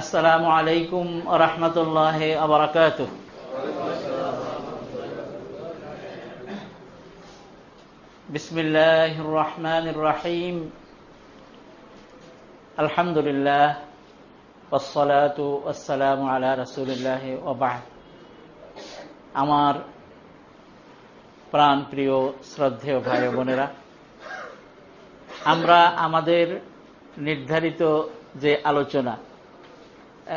আসসালামু আলাইকুম রহমতুল্লাহ আবরাকাত বিসমিল্লাহ রহমান রাহিম। আলহামদুলিল্লাহ আসসালাম আলা রসুলিল্লাহ আমার প্রাণ প্রিয় শ্রদ্ধেয় ভাই বোনেরা, আমরা আমাদের নির্ধারিত যে আলোচনা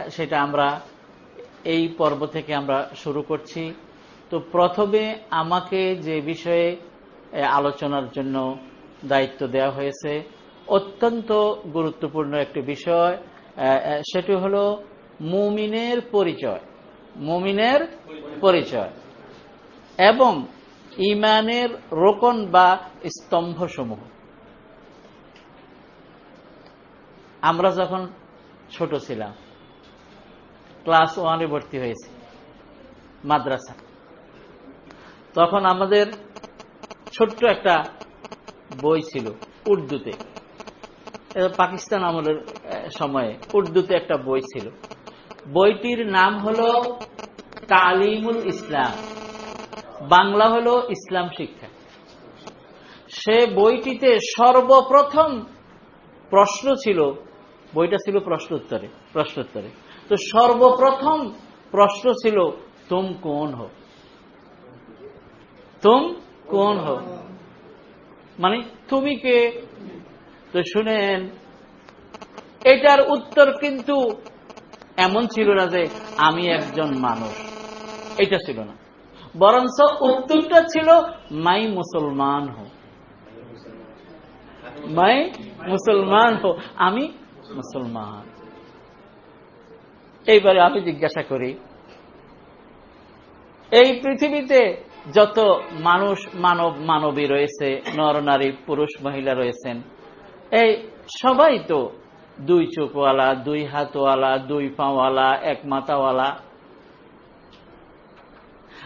সেটা আমরা এই পর্ব থেকে আমরা শুরু করছি। তো প্রথমে আমাকে যে বিষয়ে আলোচনার জন্য দায়িত্ব দেওয়া হয়েছে, অত্যন্ত গুরুত্বপূর্ণ একটি বিষয় সেটি হল মুমিনের পরিচয় মুমিনের পরিচয় এবং ইমানের রোকন বা স্তম্ভসমূহ। আমরা যখন ছোট ছিলাম, ক্লাস ওয়ানে ভর্তি হয়েছি, মাদ্রাসা। তখন আমাদের ছোট্ট একটা বই ছিল উর্দুতে। পাকিস্তান আমলের সময়ে উর্দুতে একটা বই ছিল। বইটির নাম হলো তালিমুল ইসলাম। বাংলা হল ইসলাম শিক্ষা। সে বইটিতে সর্বপ্রথম প্রশ্ন ছিল বইটা ছিল প্রশ্ন উত্তরে প্রশ্ন উত্তরে তো সর্বপ্রথম প্রশ্ন ছিল, তুম কোন হো? তুম কোন হো? মানে তুমি কে? তো শুনেন, এটার উত্তর কিন্তু এমন ছিল না যে, আমি একজন মানুষ। এটা ছিল না। বরঞ্চ উত্তরটা ছিল, মাই মুসলমান হো। মাই মুসলমান হো। আমি মুসলমান। এইবারে আমি জিজ্ঞাসা করি, এই পৃথিবীতে যত মানুষ মানব মানবী রয়েছে, নর, নারী, পুরুষ, মহিলা রয়েছেন, এই সবাই তো দুই চোখওয়ালা, দুই হাতওয়ালা, দুই পাওয়ালা, এক মাথাওয়ালা।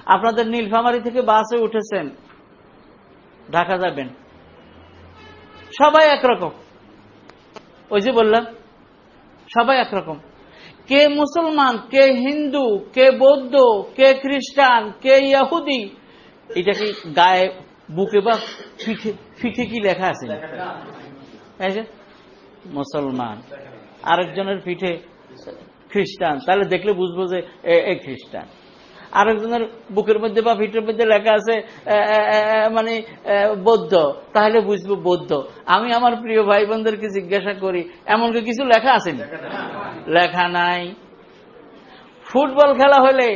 আপনাদের নীলফামারি থেকে বাসে উঠেছেন, ঢাকা যাবেন। সবাই একরকম। ওই যে বললাম সবাই একরকম। কে মুসলমান কে হিন্দু কে বৌদ্ধ কে খ্রিস্টান কে ইয়াহুদি এটা কি গায়ে বুকে বা পিঠে কি লেখা আছে? মুসলমান আরেকজনের পিঠে খ্রিস্টান তাহলে দেখলে বুঝব যে এ খ্রিস্টান। আরেকজনের বুকের মধ্যে বা ভিটের মধ্যে লেখা আছে মানে বৌদ্ধ। তাহলে বুঝব বৌদ্ধ। আমি আমার প্রিয় ভাই বোনদেরকে জিজ্ঞাসা করি এমন কিছু লেখা আসেনি লেখা নাই। ফুটবল খেলা হলে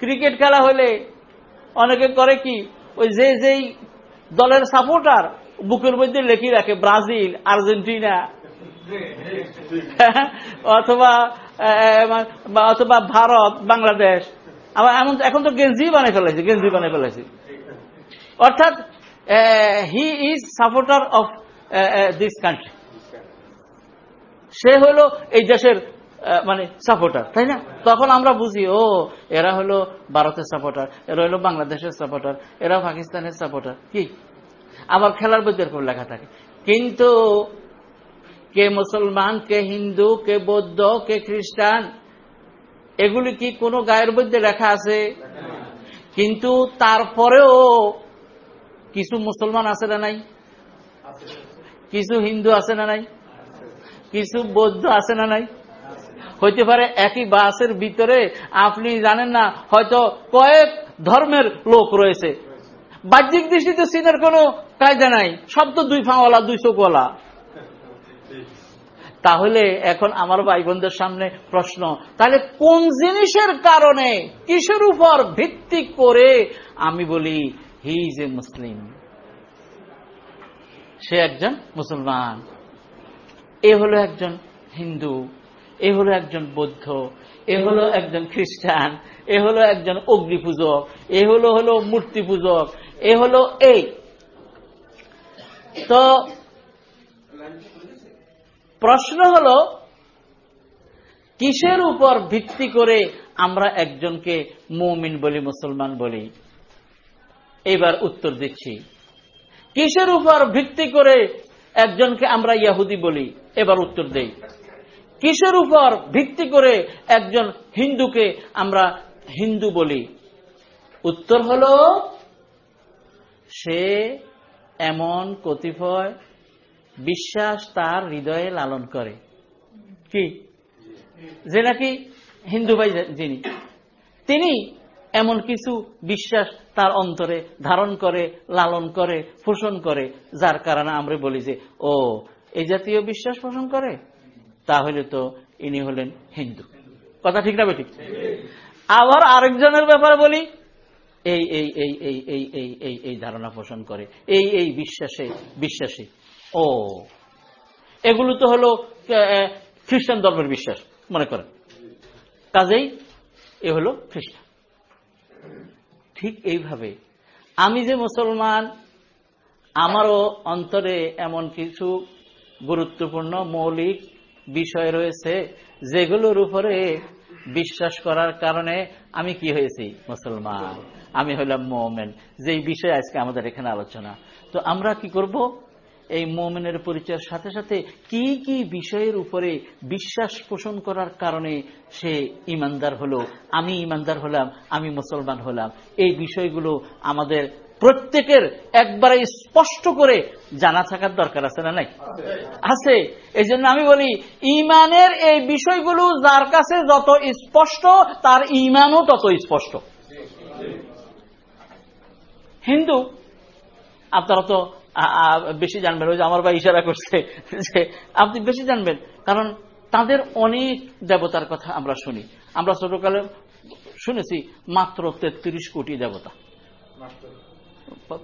ক্রিকেট খেলা হলে অনেকে করে কি ওই যে যেই দলের সাপোর্টার বুকের মধ্যে লেখি রাখে ব্রাজিল আর্জেন্টিনা। অথবা অথবা ভারত বাংলাদেশ। আবার এমন এখন তো গেঞ্জি বানিয়ে ফেলেছে গেঞ্জি বানিয়ে ফেলেছে অর্থাৎ he is supporter of this country সে হলো এই দেশের মানে সাপোর্টার তাই না? তখন আমরা বুঝি, ও, এরা হলো ভারতের সাপোর্টার এরা হলো বাংলাদেশের সাপোর্টার এরা পাকিস্তানের সাপোর্টার কি? আবার খেলার মধ্যে এরকম লেখা থাকে। কিন্তু কে মুসলমান, কে হিন্দু, কে বৌদ্ধ, কে খ্রিস্টান এগুলি কি কোনো গায়ের মধ্যে লেখা আছে? কিন্তু তারপরেও কিছু মুসলমান আছে না নাই? কিছু হিন্দু আছে না নাই? কিছু বৌদ্ধ আছে না নাই? হইতে পারে একই বাসের ভিতরে, আপনি জানেন না, হয়তো কয়েক ধর্মের লোক রয়েছে। বাহ্যিক দৃষ্টিতে চীনের কোনো কায়দা নাই। সব তো দুই ফাঁওয়ালা, দুই চোখওয়ালা। তাহলে এখন আমার ভাই বোনদের সামনে প্রশ্ন, তাহলে কোন জিনিসের কারণে কিসের উপর ভিত্তি করে আমি বলি, হি ইজ এ মুসলিম। সে একজন মুসলমান। এ হলো একজন হিন্দু। এ হলো একজন বৌদ্ধ। এ হলো একজন খ্রিস্টান। এ হলো একজন অগ্নি পূজক এ হলো হলো মূর্তি পূজক এ হলো এই। তো প্রশ্ন হলো, কিসের উপর ভিত্তি করে আমরা একজনকে মৌমিন বলি, মুসলমান বলি? এবার উত্তর দিচ্ছি। কিসের উপর ভিত্তি করে একজনকে আমরা ইয়াহুদি বলি? এবার উত্তর দেই। কিসের উপর ভিত্তি করে একজন হিন্দুকে আমরা হিন্দু বলি? উত্তর হল, সে এমন কতিপয় বিশ্বাস তার হৃদয়ে লালন করে। কি? যে নাকি হিন্দু ভাই যিনি। তিনি এমন কিছু বিশ্বাস তার অন্তরে ধারণ করে, লালন করে, পোষণ করে, যার কারণে আমরা বলি যে, ও, এই জাতীয় বিশ্বাস পোষণ করে? তাহলে তো ইনি হলেন হিন্দু। কথা ঠিক না বেঠিক? আবার আরেকজনের ব্যাপারে বলি এই এই এই এই এই এই এই ধারণা পোষণ করে, এই এই বিশ্বাসে, বিশ্বাসী। ও। এগুলো তো হলো খ্রিস্টান ধর্মের বিশ্বাস, মনে করেন। কাজেই এ হলো খ্রিস্টান। ঠিক এইভাবে। আমি যে মুসলমান, আমারও অন্তরে এমন কিছু গুরুত্বপূর্ণ মৌলিক বিষয় রয়েছে, যেগুলোর উপরে বিশ্বাস করার কারণে আমি কি হয়েছি? মুসলমান। আমি হইলাম মোমেন। যেই বিষয়ে আজকে আমাদের এখানে আলোচনা। তো আমরা কি করব? এই মোমেনের পরিচয়ের সাথে সাথে কি কি বিষয়ের উপরে বিশ্বাস পোষণ করার কারণে সে ইমানদার হলো? আমি ইমানদার হলাম, আমি মুসলমান হলাম। এই বিষয়গুলো আমাদের প্রত্যেকের একবারে স্পষ্ট করে জানা থাকার দরকার আছে না নাই? আছে। এই জন্য আমি বলি, ইমানের এই বিষয়গুলো যার কাছে যত স্পষ্ট, তার ইমানও তত স্পষ্ট। হিন্দু, আপনারা তো বেশি জানবেন, ওই যে আমার ভাই ইশারা করছে যে আপনি বেশি জানবেন, কারণ তাদের অনেক দেবতার কথা আমরা শুনি। আমরা ছোটকালে শুনেছি মাত্র তেত্রিশ কোটি দেবতা।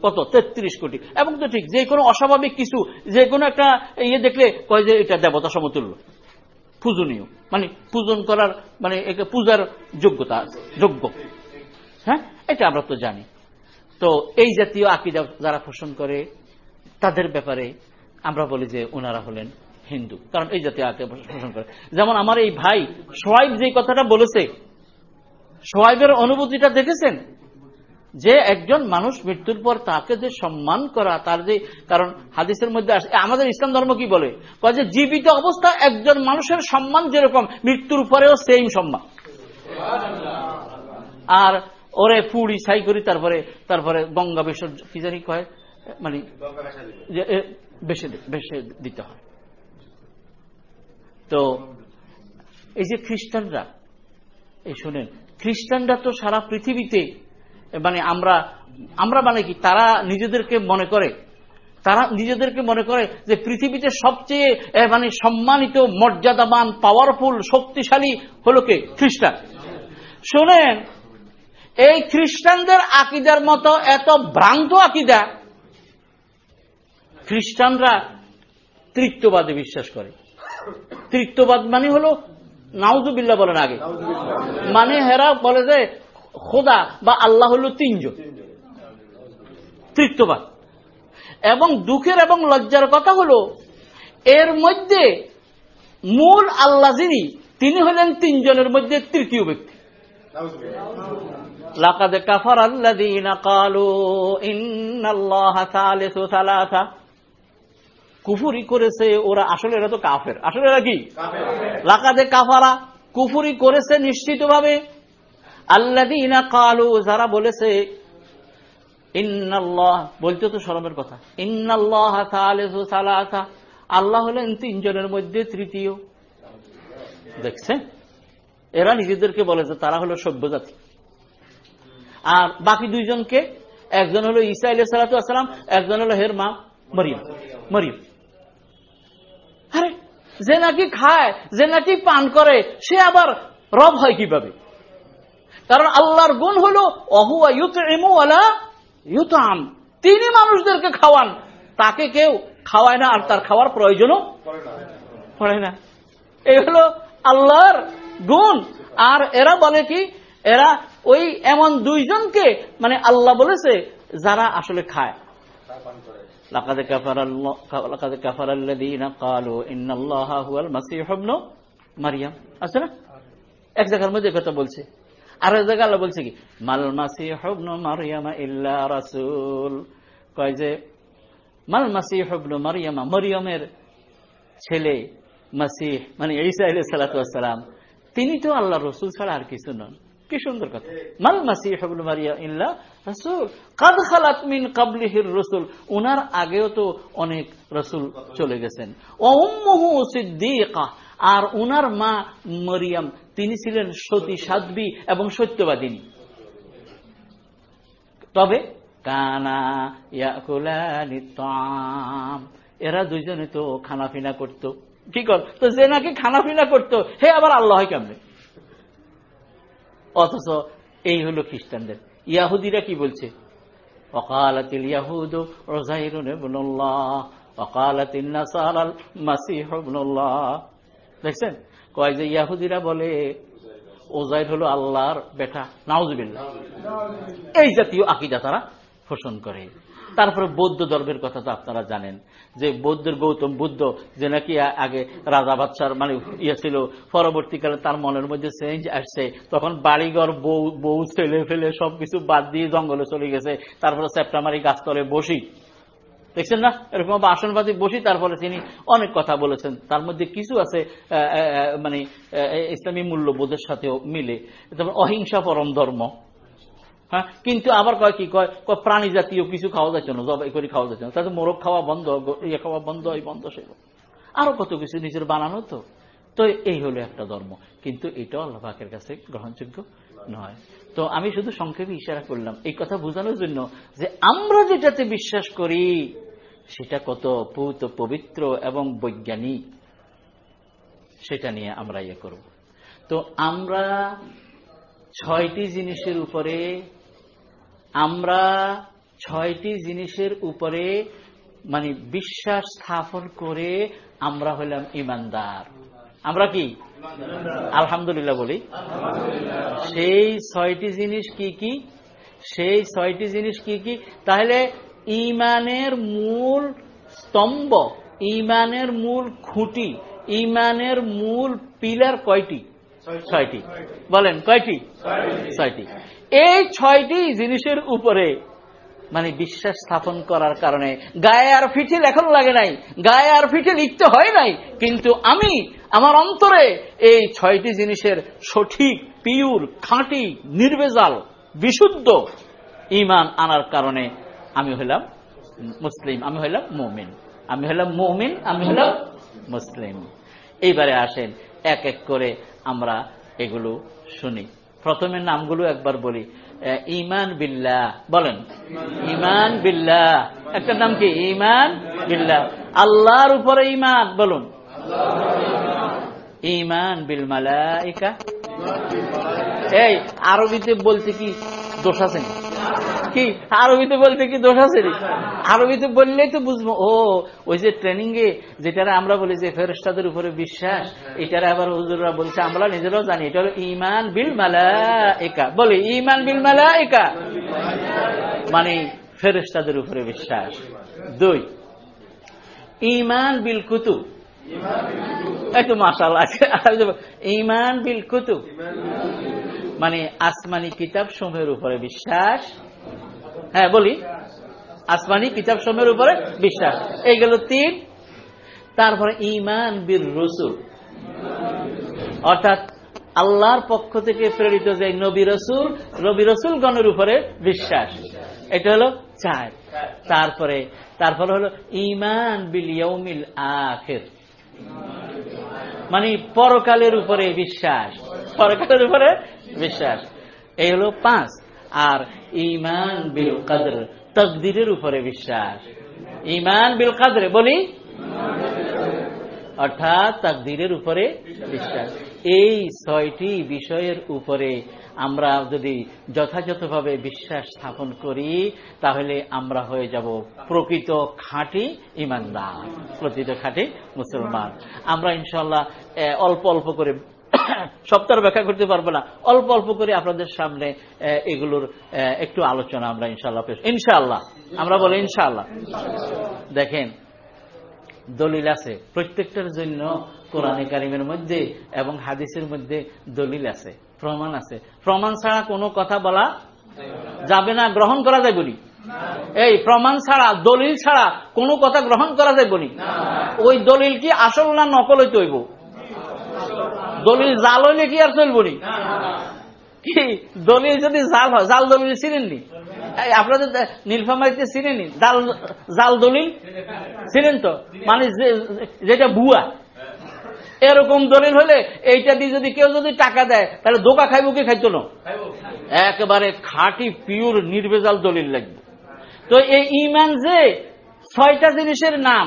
কত? তেত্রিশ কোটি। এবং তো ঠিক, যে কোনো অস্বাভাবিক কিছু, যে কোনো একটা ইয়ে দেখলে কয় যে এটা দেবতা সমতুল্য। পূজনীয়। মানে পূজন করার মানে পূজার যোগ্যতা, যোগ্য। হ্যাঁ? এটা আমরা তো জানি। তো এই জাতীয় আকিদা যারা পোষণ করে তাদের ব্যাপারে আমরা বলি যে ওনারা হলেন হিন্দু। কারণ এই জাতীয় আকিদা পোষণ করে। যেমন আমার এই ভাই সোয়াইব যে কথাটা বলেছে, সোয়াইবের অনুভূতিটা দেখেছেন? যে একজন মানুষ মৃত্যুর পর তাকে যে সম্মান করা, তার যে কারণ হাদিসের মধ্যে আসে আমাদের ইসলাম ধর্ম কি বলে? যে জীবিত অবস্থা একজন মানুষের সম্মান যেরকম, মৃত্যুর পরেও সেম সম্মান। আর ওরে পুড়ি ছাই করি, তারপরে তারপরে গঙ্গা বেসর কি জানি কয়? মানে বেশে দিতে হয়। তো, এই যে খ্রিস্টানরা, এই শোনেন, খ্রিস্টানরা তো সারা পৃথিবীতে মানে আমরা আমরা মানে কি, তারা নিজেদেরকে মনে করে, তারা নিজেদেরকে মনে করে যে পৃথিবীতে সবচেয়ে মানে সম্মানিত, মর্যাদাবান পাওয়ারফুল শক্তিশালী হলো কে? খ্রিস্টান। শোনেন, এই খ্রিস্টানদের আকিদার মতো এত ভ্রান্ত আকিদা খ্রিস্টানরা তৃত্ববাদে বিশ্বাস করে। তৃত্ববাদ মানে হলো নাউজুবিল্লা বলেন আগে। মানে হেরা বলে যে, খোদা বা আল্লাহ হল তিনজন। তৃত্ববাদ। এবং দুঃখের এবং লজ্জার কথা হল, এর মধ্যে মূল আল্লাহ যিনি, তিনি হলেন তিনজনের মধ্যে তৃতীয় ব্যক্তি। লাকাদ কাফার আল্লাযীনা ক্বালু ইন্নাল্লাহা সালিসু সালাসা। কুফুরি করেছে ওরা আসলে এরা তো কাফের। আসলে এরা কি? লাকাদে কাফারা। কুফুরি করেছে নিশ্চিতভাবে। আল্লাদিনা কালু যারা বলেছে ইন্নাল্লাহ বলতে তো সরমের কথা। ইন্নাল্লাহ সালাসা আল্লাহ হলেন তিনজনের মধ্যে তৃতীয়। দেখছেন? এরা নিজেদেরকে বলে যে তারা হলো সভ্য জাতি আর বাকি দুইজনকে একজন হলো ইসা আলিয়া সালাতাম একজন হলো হের মা মরিয়ম। মরিয়ম। আরে, যে নাকি খায়, যে নাকি পান করে, সে আবার রব হয় কীভাবে? কারণ আল্লাহর গুণ হল অহুয়া ইউতাম। তিনি মানুষদেরকে খাওয়ান, তাকে কেউ খাওয়ায় না, আর তার খাওয়ার প্রয়োজনও পড়ে না। এই হলো আল্লাহর গুণ। আর এরা বলে কি, এরা ওই এমন দুইজনকে মানে আল্লাহ বলেছে, যারা আসলে খায়। লাকাদ কাফার আল্লাযীনা ক্বালু ইন্নাল্লাহা হুয়াল মাসীহ ইবনু মারইয়াম আছে না? এক জায়গার মধ্যে কথা বলছে। আর এক জায়গায় আল্লাহ বলছে কি? মাল মাসীহ ইবনু মারইয়াম ইল্লা রাসূল। কয় যে, মাল মাসিহ ইবনু মারিয়ামা, মরিয়মের ছেলে মাসিহ মানে ঈসা আলাইহিস সালাম, তিনি তো আল্লাহ রসুল ছাড়া আর কিছু নন। কি সুন্দর কথা। মাল মাসিহ ইবনু মারিয়া ইল্লা রাসূল। কাদ খালাত মিন ক্বাবলিহির রাসূল। উনার আগেও তো অনেক রাসূল চলে গেছেন। ও উম্মুহু সিদ্দীকা। আর উনার মা মরিয়াম, তিনি ছিলেন সতী সাধ্বী এবং সত্যবাদিনী। তবে কানা ইয়াকুলানি তাম এরা দুইজনে তো খানাফিনা করত। কি কর? তো যে নাকি খানাফিনা করত, হে আবার আল্লাহ কেমনে? অথচ এই হলো খ্রিস্টানদের ইয়াহুদিরা কি বলছে وقالت اليهود عزير ابن الله وقالت النصارى المسيح ابن الله দেখছেন কয় যে ইয়াহুদিরা বলে ওজাইর হলো আল্লাহর বেটা নাউজুবিল্লাহ এই জাতীয় আকিদা তারা পোষণ করে তারপরে বৌদ্ধ ধর্মের কথা তো আপনারা জানেন, যে বৌদ্ধের গৌতম বুদ্ধ, যে নাকি আগে রাজা বাদশার মানে ইয়ে ছিল, পরবর্তীকালে তার মনের মধ্যে চেঞ্জ আসছে, তখন বাড়িঘর, বউ বউ, ছেলে ফেলে সবকিছু বাদ দিয়ে জঙ্গলে চলে গেছে, তারপরে সেপ্টেম্বরে গাছতলে বসি। দেখছেন না? এরকম আসনবাদী বসি, তারপরে তিনি অনেক কথা বলেছেন। তার মধ্যে কিছু আছে মানে ইসলামী মূল্যবোধের সাথেও মিলে। যেমন অহিংসা পরম ধর্ম। হ্যাঁ? কিন্তু আবার কয় কি? কয় প্রাণী জাতীয় কিছু খাওয়া যাচ্ছে না, জবাই করে খাওয়া যাচ্ছে না। তাতে মোরগ খাওয়া বন্ধ ইয়ে খাওয়া বন্ধ, এই বন্ধ সে আরও কত কিছু নিজের বানানো তো। তো এই হলো একটা ধর্ম। কিন্তু এটাও আল্লাহ পাকের কাছে গ্রহণযোগ্য নয়। তো আমি শুধু সংক্ষেপে ইশারা করলাম, এই কথা বোঝানোর জন্য যে আমরা যেটাতে বিশ্বাস করি, সেটা কত পৌত পবিত্র এবং বৈজ্ঞানিক, সেটা নিয়ে আমরা ইয়ে করব। তো আমরা ছয়টি জিনিসের উপরে আমরা ছয়টি জিনিসের উপরে মানে বিশ্বাস স্থাপন করে আমরা হইলাম ইমানদার। আমরা কি? আলহামদুলিল্লাহ বলি। সেই ছয়টি জিনিস কি কি? সেই ছয়টি জিনিস কি কি? তাহলে ইমানের মূল স্তম্ভ, ইমানের মূল খুঁটি, ইমানের মূল পিলার কয়টি? ছয়টি। বলেন, কয়টি? ছয়টি। এই ছয়টি জিনিসের উপরে মানে বিশ্বাস স্থাপন করার কারণে গায়ে আর ফিটিল এখন লাগে নাই, গায়ে আর ফিটে লিখতে হয় নাই, কিন্তু আমি আমার অন্তরে এই ছয়টি জিনিসের সঠিক পিউর খাঁটি, নির্বেজাল, বিশুদ্ধ ইমান আনার কারণে আমি হইলাম মুসলিম, আমি হইলাম মৌমিন, আমি হইলাম মৌমিন, আমি হইলাম মুসলিম। এইবারে আসেন এক এক করে আমরা এগুলো শুনি। প্রথমে নামগুলো একবার বলি। ইমান বিল্লাহ, বলেন। ইমান বিল্লাহ। একটা নাম কি? ইমান বিল্লা আল্লাহর উপরে ইমান, বলুন। ইমান বিল মালাইকা। এই, আরবিতে বলতে কি দোষ আছে কি? আরবিতে বলতে কি দোষ আছে আরবিতে বললেই তো বুঝব। ও, ওই যে ট্রেনিং এ যেটা আমরা বলি যে ফেরস্তাদের উপরে বিশ্বাস, এটার আবার হুজুররা বলছে আমরা নিজেরাও জানি, এটা হলো ইমান বিল মালা একা বলি ইমান বিল মালা একা মানে ফেরস্তাদের উপরে বিশ্বাস। দুই ইমান বিল কুতু একটু মাসাল আছে ইমান বিল কুতু মানে আসমানি কিতাব সমূহের উপরে বিশ্বাস। হ্যাঁ বলি। আসমানি কিতাব সমূহের উপরে বিশ্বাস। এই গেল তিন। তারপরে ইমান বীর রসুল। অর্থাৎ আল্লাহর পক্ষ থেকে প্রেরিত যে নবী রসুল নবী রসুল গণের উপরে বিশ্বাস। এটা হলো চার। তারপরে তারপরে হলো ইমান বিল ইয়ৌমিল আখের। মানে পরকালের উপরে বিশ্বাস। পরকালের উপরে বিশ্বাস। এই হলো পাঁচ। আর ইমান বিল কাদর, তকদিরের উপরে বিশ্বাস। ইমান বিল কাদরে, বলি? অর্থাৎ তাকদিরের উপরে বিশ্বাস। এই ছয়টি বিষয়ের উপরে আমরা যদি যথাযথভাবে বিশ্বাস স্থাপন করি, তাহলে আমরা হয়ে যাব প্রকৃত খাঁটি ইমানদার প্রকৃত খাঁটি মুসলমান। আমরা ইনশাল্লাহ অল্প অল্প করে সপ্তাহ ব্যাখ্যা করতে পারব না। অল্প অল্প করে আপনাদের সামনে এগুলোর একটু আলোচনা আমরা ইনশাল্লাহ পেশ ইনশাল্লাহ আমরা বলি ইনশাল্লাহ দেখেন, দলিল আছে। প্রত্যেকটার জন্য কোরআনে কারিমের মধ্যে এবং হাদিসের মধ্যে দলিল আছে, প্রমাণ আছে। প্রমাণ ছাড়া কোনো কথা বলা যাবে না, গ্রহণ করা যায় বলি এই প্রমাণ ছাড়া, দলিল ছাড়া কোনো কথা গ্রহণ করা যায় বলি ওই দলিল কি আসল না নকল হইতে হইব? দলিল জাল হইলে কি আর চলব নি? কি দলিল যদি জাল হয়, জাল দলিল চিনেননি আপনাদের নীলফামারিতে চিনেনি জাল জাল দলিল? চিনেন তো? মানে যেটা ভুয়া। এরকম দলিল হলে এইটা দিয়ে যদি কেউ যদি টাকা দেয়, তাহলে দোকা খাইব কি খাইতো না? একেবারে খাঁটি পিওর নির্ভেজাল দলিল লাগবে। তো এই ইমান যে, ছয়টা জিনিসের নাম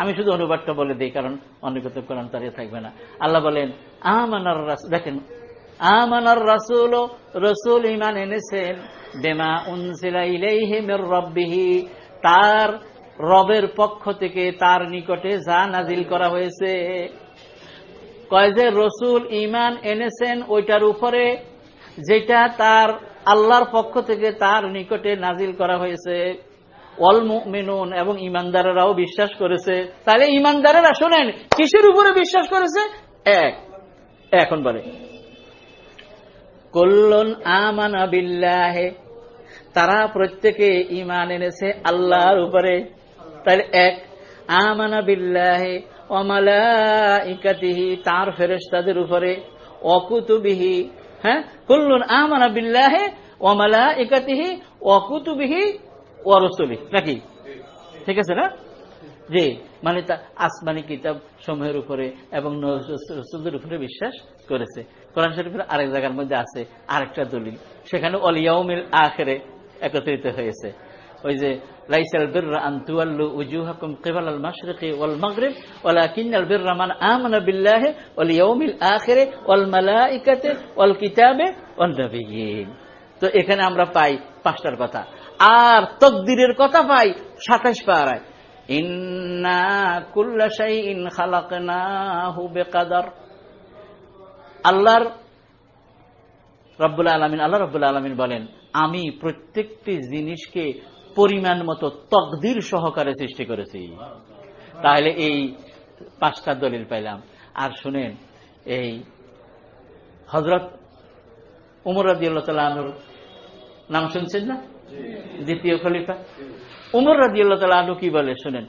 আমি শুধু অনুবাদটা বলে দিই, কারণ অনেকত কোরআন তারিয়ে থাকবে না। আল্লাহ বলেন, আমানার রাসূল দেখেন, আমানার রাসূল রসুল ইমান এনেছেন, বেমা উনসিলা ইলাইহি মির রাব্বিহি। তার রবের পক্ষ থেকে তার নিকটে যা নাজিল করা হয়েছে। কয় যে রসুল ইমান এনেছেন, ওইটার উপরে যেটা তার আল্লাহর পক্ষ থেকে তার নিকটে নাজিল করা হয়েছে অল মুমিনুন এবং ইমানদারেরাও বিশ্বাস করেছে। তাহলে ইমানদারেরা শোনেন, কিসের উপরে বিশ্বাস করেছে? এক। এখন বলে, কল্লন আমানা বিল্লাহে, তারা প্রত্যেকে ইমান এনেছে আল্লাহর উপরে। তাহলে এক, আমানা বিল্লাহে অমালাইকাতিহি তার ফেরেশতাদের উপরে। অকুতুবিহি হ্যাঁ? কুল্লুন আমানা বিল্লাহে অমালাইকাতিহি অকুতুবিহি ওয়ারসুলি নাকি? ঠিক আছে না? যে মানে তা আসমানি কিতাব সমূহের উপরে এবং রসুলদের উপরে বিশ্বাস করেছে। কোরআন শরীফের আরেক জায়গার মধ্যে আছে আরেকটা দলিল। সেখানে অলিয়াউমিল আখেরে একত্রিত হয়েছে। ওই যে তো এখানে আমরা পাই পাঁচটার কথা। আর তকদিরের কথা পাই সাতাশ পাড়ায় ইন্না কুল্লা আল্লাহর রব্বুল আলমিন, আল্লাহ রব্বুল আলমিন বলেন, আমি প্রত্যেকটি জিনিসকে পরিমাণ মতো তকদির সহকারে সৃষ্টি করেছি। তাহলে এই পাঁচটা দলিল পাইলাম। আর শুনেন, এই হজরত উমর রাজিউল্লাহ তালুর নাম শুনছেন না? দ্বিতীয় খলিফা। উমর রাজিউল্লাহ তালু কি বলে? শুনেন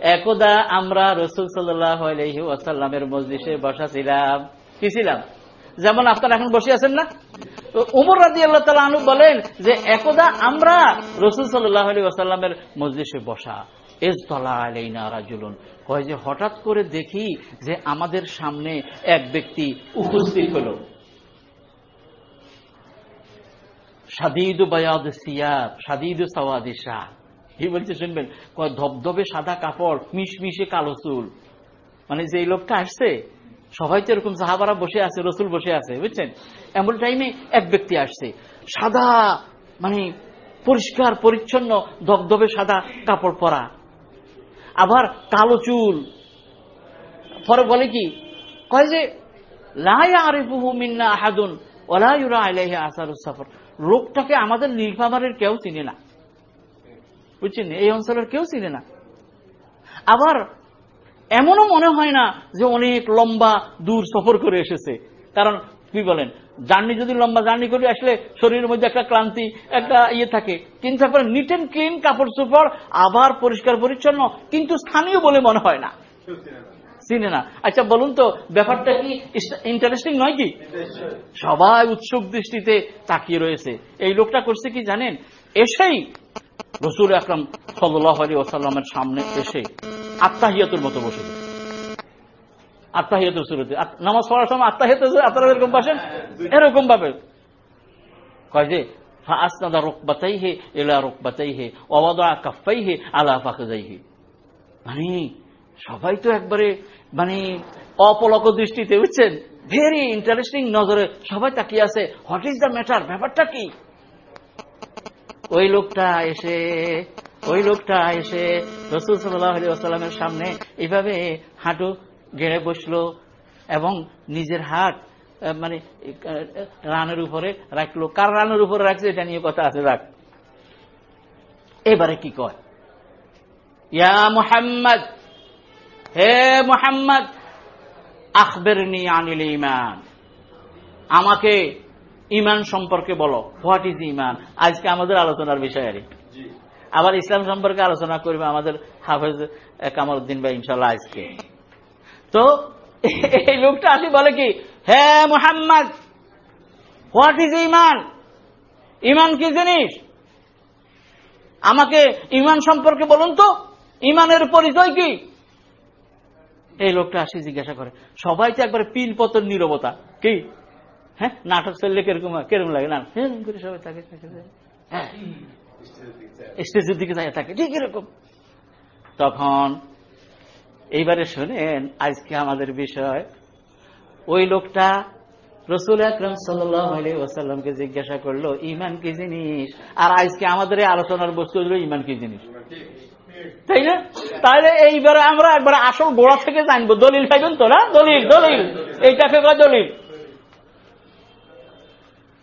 একদা আমরা রসুল সাল্লাল্লাহু আলাইহি ওয়াসাল্লামের মজলিসে বসা ছিলাম। কি ছিলাম? যেমন আপনারা এখন বসে আছেন না? উমর রাদিয়াল্লাহু তাআলা আনহু বলেন যে, একদা আমরা রাসূল সাল্লাল্লাহু আলাইহি ওয়াসাল্লামের মজলিসে বসা। ইজতলা আলাইনা রাজুলুন। কয় যে, হঠাৎ করে দেখি যে আমাদের সামনে এক ব্যক্তি উপস্থিত হলো। শুনবেন? ধবধবে সাদা কাপড়, মিশমিশে কালো চুল। মানে যে লোকটা আসছে সবাই তো এরকম সাহাবারা বসে আছে, রসুল বসে আছে, বুঝছেন? এমন টাইমে এক ব্যক্তি আসছে, সাদা মানে পরিষ্কার, পরিচ্ছন্ন, ধবধবে সাদা কাপড় পরা। আবার কালো চুল। পরে বলে কি? কয় যে লোকটাকে আমাদের নীলফামারের কেউ চিনে না। বুঝছেন? এই অঞ্চলের কেউ চিনে না। আবার এমনও মনে হয় না যে অনেক লম্বা দূর সফর করে এসেছে। কারণ, কি বলেন, জার্নি যদি লম্বা জার্নি করে, আসলে শরীরের মধ্যে একটা ক্লান্তি, একটা ইয়ে থাকে। কিন্তু তারপরে নিট অ্যান্ড ক্লিন কাপড় চোপড়, আবার পরিষ্কার পরিচ্ছন্ন, কিন্তু স্থানীয় বলে মনে হয় না। চিনে না। আচ্ছা বলুন তো, ব্যাপারটা কি ইন্টারেস্টিং নয় কি? সবাই উৎসুক দৃষ্টিতে তাকিয়ে রয়েছে। এই লোকটা করছে কি জানেন? এসেই রসুল আকরাম সাল্লাহ আলী ওসাল্লামের সামনে এসে আত্মাহিয়াতুর মতো বসে গেছে আত্মাহিয়াতুর শুরুতে নামাজ পড়ার সময় আত্মাহিয়াত আপনারা এরকম বসেন? এরকম ভাবে। কয় যে আসনাদা রোকবাতাই হে এলা রোকবাতাই হে অবাদা কাফাই হে আলা ফাঁকাই হে মানে সবাই তো একবারে মানে অপলক দৃষ্টিতে বুঝছেন? ভেরি ইন্টারেস্টিং নজরে সবাই তাকিয়ে আছে। হোয়াট ইজ দ্য ম্যাটার ব্যাপারটা কি? ওই লোকটা এসে, ওই লোকটা এসে রসুল সাল্লামের সামনে এইভাবে হাঁটু গেড়ে বসল এবং নিজের হাত মানে রানের উপরে রাখল। কার রানের উপরে রাখছে এটা নিয়ে কথা আছে, রাখ। এবারে কি কয়? ইয়া মুহাম্মদ, হে মুহাম্মদ, আখবেরনি আনিল ইমান আমাকে ইমান সম্পর্কে বলো। হোয়াট ইজ ইমান আজকে আমাদের আলোচনার বিষয় আর। আবার ইসলাম সম্পর্কে আলোচনা করবে আমাদের হাফেজ কামালউদ্দিন ভাই ইনশাল্লাহ আজকে। তো এই লোকটা আসি বলে কি হে মোহাম্মদ হোয়াট ইজ ইমান ইমান কি জিনিস? আমাকে ইমান সম্পর্কে বলুন তো ইমানের পরিচয় কি? এই লোকটা আসি জিজ্ঞাসা করে। সবাই তো একবার পিল পতন নিরবতা। কি? হ্যাঁ? নাটক চললে কীরকম হয়? কীরকম লাগে? না? এরকম করে সবাই তাকে হ্যাঁ। স্টেজের দিকে তাকিয়ে থাকে। ঠিক এরকম। তখন এইবারে শোনেন আজকে আমাদের বিষয় ওই লোকটা রসুল আকরম সাল্লামকে জিজ্ঞাসা করল ইমান কি জিনিস? আর আজকে আমাদের আলোচনার বস্তু হলো ইমান কি জিনিস? তাই না? তাহলে এইবারে আমরা একবার আসল গোড়া থেকে জানব। দলিল পাইবেন তো না? দলিল দলিল। এইটা কয় দলিল।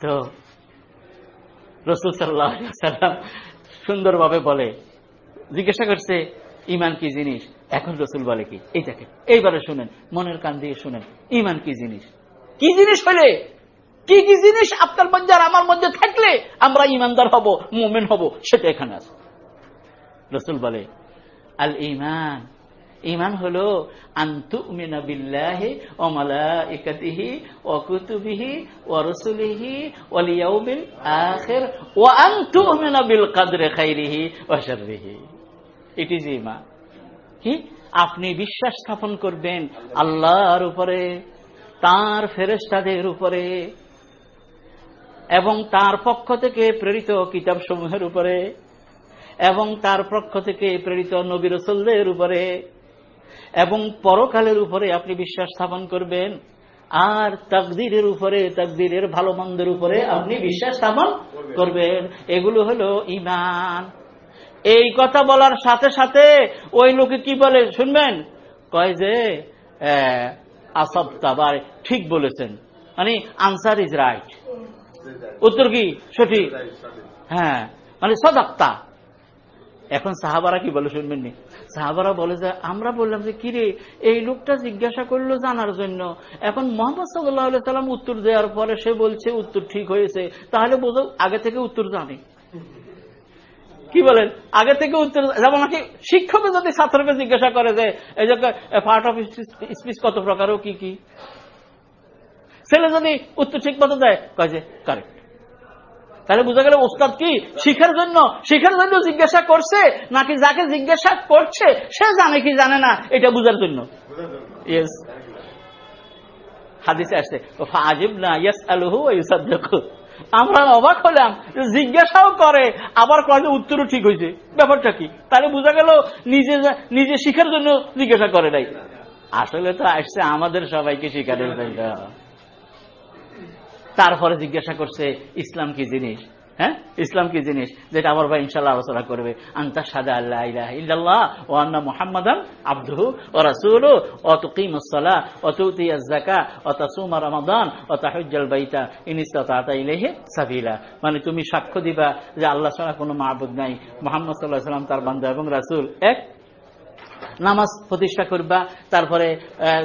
তো রসুল সাল্লাহ সাল্লাম সুন্দরভাবে বলে জিজ্ঞাসা করছে ইমান কি জিনিস? এখন রসুল বলে কি? এইটাকে এইবারে শুনেন মনের কান দিয়ে শুনেন ইমান কি জিনিস? কি জিনিস হলে কি কি জিনিস আপনার মধ্যে আর আমার মধ্যে থাকলে আমরা ইমানদার হব মোমেন হব সেটা এখানে আছে। রসুল বলে আল ইমান ইমান হলো আন্তুমিনা বিল্লাহি ও মালাইকাতিহি ও কুতুবিহি ও রসুলিহি ওয়াল ইয়াউমিল আখির ওয়া আনতুমিনা বিল কদরি খাইরিহি ওয়া শাররিহি। ইট ইজ ইমান কি? আপনি বিশ্বাস স্থাপন করবেন আল্লাহর উপরে, তার ফেরেশতাদের উপরে, এবং তার পক্ষ থেকে প্রেরিত কিতাব সমূহের উপরে, এবং তার পক্ষ থেকে প্রেরিত নবী রসুলদের উপরে। এবং পরকালের উপরে আপনি বিশ্বাস স্থাপন করবেন আর তাকদিরের উপরে তাকদিরের ভালো মন্দের উপরে আপনি বিশ্বাস স্থাপন করবেন। এগুলো হলো ইমান এই কথা বলার সাথে সাথে ওই লোকে কি বলে শুনবেন? কয় যে আসব তাবার ঠিক বলেছেন। মানে আনসার ইজ রাইট। উত্তর কি? সঠিক। হ্যাঁ। মানে সদাক্তা। এখন সাহাবারা কি বলে শুনবেন নি? সাহাবারা বলে যে, আমরা বললাম যে, কিরে, এই লোকটা জিজ্ঞাসা করল জানার জন্য। এখন মোহাম্মদ সাল্লাহ সাল্লাম উত্তর দেওয়ার পরে সে বলছে, উত্তর ঠিক হয়েছে। তাহলে বোঝো, আগে থেকে উত্তর জানে। কি বলেন? আগে থেকে উত্তর যেমন নাকি শিক্ষকে যদি ছাত্রকে জিজ্ঞাসা করে যে, এই যে পার্ট অফ স্পিচ কত প্রকার ও কি কি? ছেলে যদি উত্তর ঠিক মতো দেয়, কয় যে কারেক্ট তাহলে বোঝা গেল ওস্তাদ কি? শিখার জন্য শিখার জন্য জিজ্ঞাসা করছে, নাকি যাকে জিজ্ঞাসা করছে, সে জানে কি জানে না, এটা বুঝার জন্য। আমরা অবাক হলাম জিজ্ঞাসাও করে, আবার কয়ে উত্তরও ঠিক হয়েছে। ব্যাপারটা কি? তাহলে বোঝা গেল নিজে নিজে শিখার জন্য জিজ্ঞাসা করে নাই। আসলে তো আসছে আমাদের সবাইকে শিখানোর জন্য। তারপরে জিজ্ঞাসা করছে, ইসলাম কি জিনিস? হ্যাঁ? ইসলাম কি জিনিস? যেটা আমার ভাই ইনশাল্লাহ আলোচনা করবে। আন্তা সাদা আল্লাহ ইল্লাল্লাহ ও আন্না মোহাম্মদান আব্দুহু ও রাসুল ও তুকিম ও তুতি জাকা ও তাসুমা রমাদান ও তাহুজ্জাল বাইতা ইনিস্তা ইলেহে সাবিলা। মানে তুমি সাক্ষ্য দিবা যে আল্লাহ ছাড়া কোনো মাহবুদ নাই। মোহাম্মদ সাল্লাহ সাল্লাম তার বান্ধব এবং রাসুল এক। নামাজ প্রতিষ্ঠা করবা, তারপরে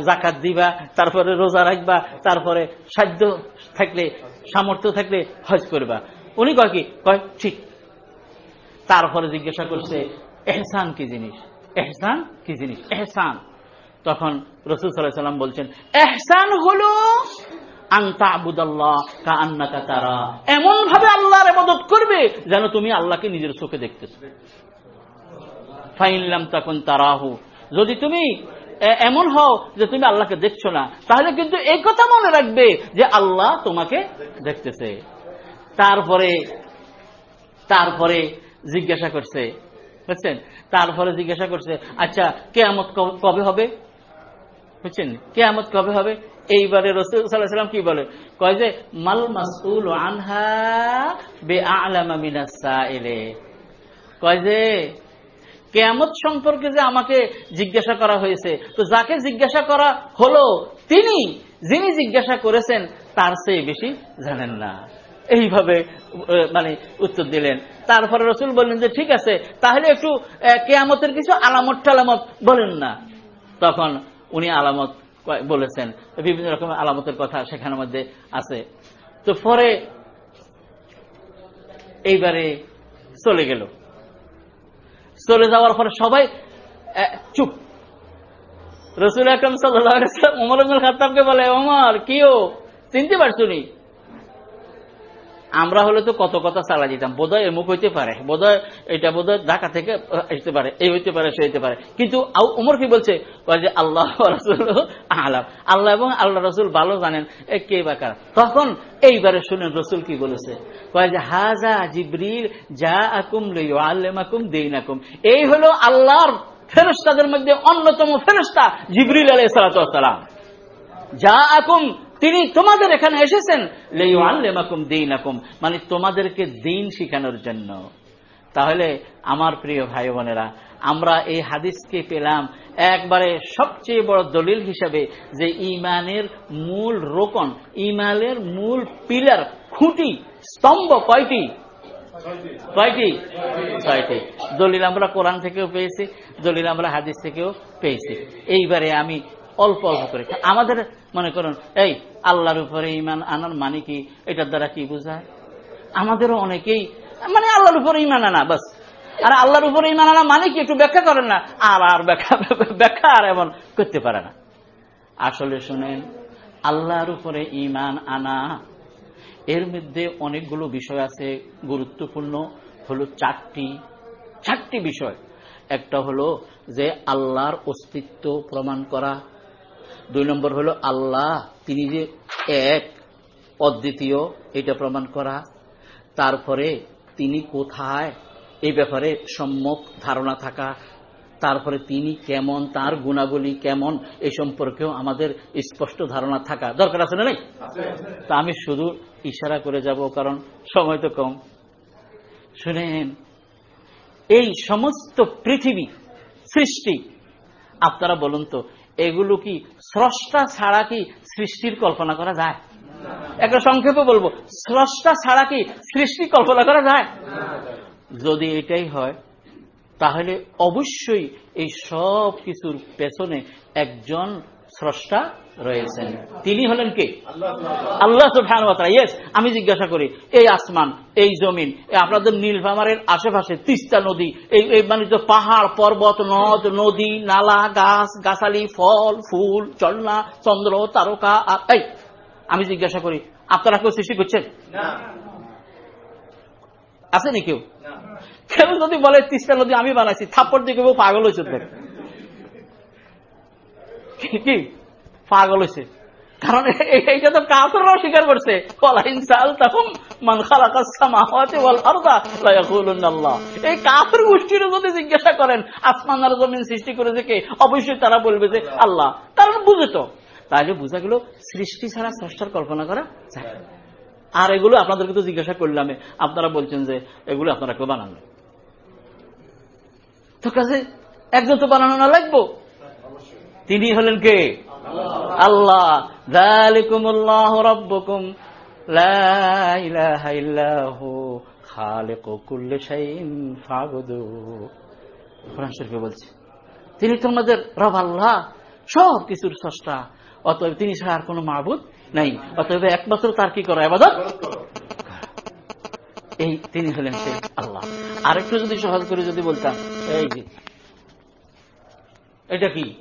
জাকাত দিবা, তারপরে রোজা রাখবা, তারপরে সাধ্য থাকলে, সামর্থ্য থাকলে হজ করবা। উনি কয় কি? কয়, ঠিক। তারপরে জিজ্ঞাসা করছে, এহসান কি জিনিস? এহসান কি জিনিস? এহসান। তখন রসুল সাল্লাহ সাল্লাম বলছেন, এহসান হলো তারা। এমন ভাবে আল্লাহর মদত করবে যেন তুমি আল্লাহকে নিজের চোখে দেখতেছ। ফাইনলাম তখন তারাহু। যদি তুমি এমন হও যে তুমি আল্লাহকে দেখছ না, তাহলে কিন্তু এই কথা মনে রাখবে যে আল্লাহ তোমাকে দেখতেছে। তারপরে তারপরে জিজ্ঞাসা করছে, বুঝছেন? তারপরে জিজ্ঞাসা করছে আচ্ছা কেয়ামত কবে হবে? বুঝছেন? কেয়ামত কবে হবে? এইবারে রসুল সাল্লাহ কি বলে? কয় যে, মাল মাসউল আনহা বে আলামা মিনাস সাইলে। কয় যে কেয়ামত সম্পর্কে যে আমাকে জিজ্ঞাসা করা হয়েছে, তো যাকে জিজ্ঞাসা করা হলো তিনি, যিনি জিজ্ঞাসা করেছেন, তার চেয়ে বেশি জানেন না। এইভাবে মানে উত্তর দিলেন। তারপরে রসুল বললেন যে, ঠিক আছে, তাহলে একটু কেয়ামতের কিছু আলামত টালামত বলেন না। তখন উনি আলামত বলেছেন। বিভিন্ন রকমের আলামতের কথা সেখানের মধ্যে আছে। তো পরে এইবারে চলে গেল। চলে যাওয়ার পরে সবাই চুপ। রসুল আকরম ওমর আব্দুল খাতাবকে বলে, ওমর কিও চিনতে পারছ নি? আমরা হলে তো কত কথা চালা দিতাম। বোধহয় এমুক হইতে পারে। বোধহয় এটা বোধহয় ঢাকা থেকে আসতে পারে, এই হইতে পারে সে হইতে পারে। কিন্তু উমর কি বলছে? যে, আল্লাহ রসুল আলাম। আল্লাহ এবং আল্লাহ রসুল ভালো জানেন কে বাকার তখন এইবারে শুনেন রসুল কি বলেছে? যে, হাজা জিব্রিল যা আকুম আকুম দিন আকুম এই হলো আল্লাহর ফেরস্তাদের মধ্যে অন্যতম ফেরস্তা জিব্রিল আলাই সালাম। যা আকুম তিনি তোমাদের এখানে এসেছেন। আকুম মানে তোমাদেরকে দিন শিখানোর জন্য। তাহলে আমার প্রিয় ভাই বোনেরা, আমরা এই হাদিসকে পেলাম একবারে সবচেয়ে বড় দলিল হিসাবে যে ইমানের মূল রোকন, ইমানের মূল পিলার, খুঁটি, স্তম্ভ কয়টি? কয়টি? ছয়টি। দলিল আমরা কোরআন থেকেও পেয়েছি, দলিল আমরা হাদিস থেকেও পেয়েছি। এইবারে আমি অল্প অল্প করে আমাদের মনে করুন, এই আল্লাহর উপরে ইমান আনার মানে কি? এটার দ্বারা কি বোঝায়? আমাদেরও অনেকেই মানে আল্লাহর উপরে ইমান আনা, বাস। আর আল্লাহর উপরে ইমান আনা মানে কি? একটু ব্যাখ্যা করেন না। আর আর ব্যাখ্যা ব্যাখ্যা আর এমন করতে পারে না। আসলে শুনেন, আল্লাহর উপরে ইমান আনা, এর মধ্যে অনেকগুলো বিষয় আছে, গুরুত্বপূর্ণ। হলো চারটি চারটি বিষয়। একটা হলো যে আল্লাহর অস্তিত্ব প্রমাণ করা দুই নম্বর হলো আল্লাহ, তিনি যে এক, অদ্বিতীয়, এটা প্রমাণ করা। তারপরে তিনি কোথায়, এই ব্যাপারে সম্যক ধারণা থাকা। তারপরে তিনি কেমন, তার গুণাবলী কেমন এই সম্পর্কেও আমাদের স্পষ্ট ধারণা থাকা। দরকার আছে না নাই? তা আমি শুধু ইশারা করে যাব, কারণ সময় তো কম। শুনেন, এই সমস্ত পৃথিবী সৃষ্টি, আপনারা বলুন তো, এগুলো কি স্রষ্টা ছাড়া কি সৃষ্টির কল্পনা করা যায়? একটা সংক্ষেপে বলব, স্রষ্টা ছাড়া কি সৃষ্টি কল্পনা করা যায়? যদি এটাই হয়, তাহলে অবশ্যই এই সব কিছুর পেছনে একজন স্রষ্টা রয়েছেন। তিনি হলেন কে? আল্লাহ ইয়েস আমি জিজ্ঞাসা করি এই আসমান এই জমিন আপনাদের নীলফামারের আশেপাশে তিস্তা নদী এই এই মানে তো পাহাড় পর্বত নদ নদী নালা গাছ গাছালি ফল ফুল চলনা চন্দ্র তারকা আর এই আমি জিজ্ঞাসা করি আপনারা কেউ সৃষ্টি করছেন? আসেনি কেউ? কেউ যদি বলে তিস্তা নদী আমি বানাইছি থাপ্পড় দিয়ে কেউ পাগল হয়েছে কি? পাগল হয়েছে কারণ এইটা তো কাফেররাও স্বীকার করছে। এই কাফের গোষ্ঠীর যদি জিজ্ঞাসা করেন, আসমান আর জমিন সৃষ্টি করেছে কে? অবশ্যই তারা বলবে যে আল্লাহ। তারা বুঝে তো। তাহলে বোঝা গেল সৃষ্টি ছাড়া স্রষ্টার কল্পনা করা যায় আর এগুলো আপনাদেরকে তো জিজ্ঞাসা করলাম আপনারা বলছেন যে এগুলো আপনারা কেউ বানান তো কাছে একজন তো বানানো না লাগবো। তিনি হলেন কে? আল্লাহ। যালিকুমুল্লাহু রাব্বুকুম। বলছে, তিনি তোমাদের রব আল্লাহ সব কিছুর স্রষ্টা। অতএব তিনি ছাড়া আর কোনো মাহবুদ নাই। অতএব একমাত্র তার কি করা, আবাদত এই তিনি হলেন সেই আল্লাহ। আরেকটু যদি সহজ করে যদি বলতাম, এই যে, এটা কি?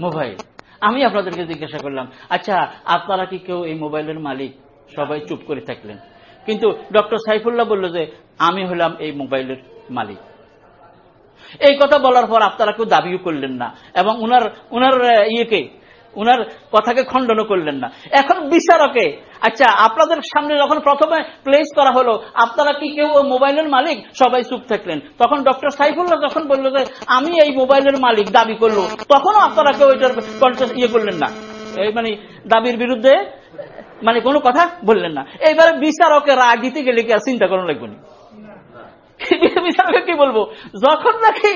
মোবাইল। আমি আপনাদেরকে জিজ্ঞাসা করলাম আচ্ছা আপনারা কি কেউ এই মোবাইলের মালিক? সবাই চুপ করে থাকলেন। কিন্তু ডক্টর সাইফুল্লাহ বলল যে, আমি হলাম এই মোবাইলের মালিক। এই কথা বলার পর আপনারা কেউ দাবিও করলেন না। এবং উনার উনার ইয়েকে উনার কথাকে খণ্ডন করলেন না। এখন বিচারকে আচ্ছা আপনাদের সামনে যখন প্রথমে প্লেস করা হলো, আপনারা কি কেউ মোবাইলের মালিক? সবাই চুপ থাকলেন। তখন ডক্টর সাইফুল্লাহ যখন বলল যে, আমি এই মোবাইলের মালিক, দাবি করল, তখনও আপনারা কেউ এটার কন্টেস্ট ইয়ে করলেন না। এই মানে দাবির বিরুদ্ধে মানে কোনো কথা বললেন না। এইবারে বিচারকে রায় দিতে গেলে কি আর চিন্তা করানো লাগবে না? কি বলব? যখন নাকি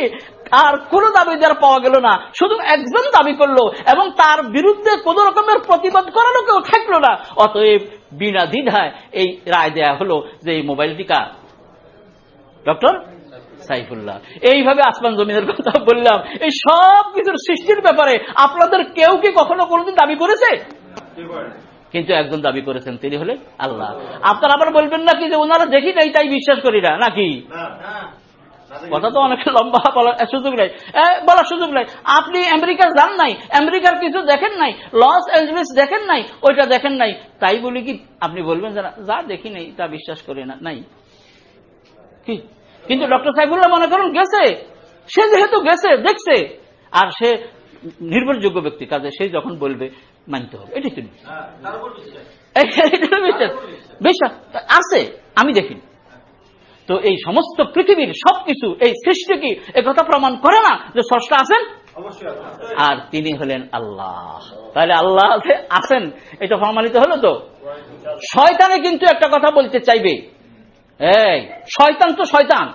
আর দাবিদার পাওয়া গেল না, শুধু একজন দাবি করল এবং তার বিরুদ্ধে কোন রকমের প্রতিবাদ করানো কেউ থাকল না, অতএব বিনা দ্বিধায় এই রায় দেয়া হলো যে এই মোবাইলটি কার? ডক্টর সাইফুল্লাহ। এইভাবে আসমান জমিনের কথা বললাম। এই সব কিছুর সৃষ্টির ব্যাপারে আপনাদের কেউ কি কখনো কোনোদিন দাবি করেছে? কিন্তু একজন দাবি করেছেন তিনি হলেন আল্লাহ। আপনারা আবার বলবেন নাকি যে ওনারা দেখি নাই তাই বিশ্বাস করি না নাকি? কথা তো অনেক লম্বা বলার সুযোগ নেই। বলার সুযোগ নেই। আপনি আমেরিকা যান নাই আমেরিকার কিছু দেখেন নাই লস এঞ্জেলিস দেখেন নাই ওইটা দেখেন নাই তাই বলি কি আপনি বলবেন যে যা দেখি নাই তা বিশ্বাস করি না নাই। কি? কিন্তু ডক্টর সাইফুল্লাহ মনে করুন গেছে। সে যেহেতু গেছে দেখছে। আর সে নির্ভরযোগ্য ব্যক্তি কাজে সে যখন বলবে মানতে হবে। এটি তুমি বিশ্বাস। আছে আমি দেখিনি। তো এই সমস্ত পৃথিবীর সবকিছু এই সৃষ্টি কি কথা প্রমাণ করে না যে স্রষ্টা আছেন? আর তিনি হলেন আল্লাহ। তাহলে আল্লাহ আছেন এটা প্রমাণিত হলো তো? শয়তানে কিন্তু একটা কথা বলতে চাইবে। এই শয়তান তো শয়তান।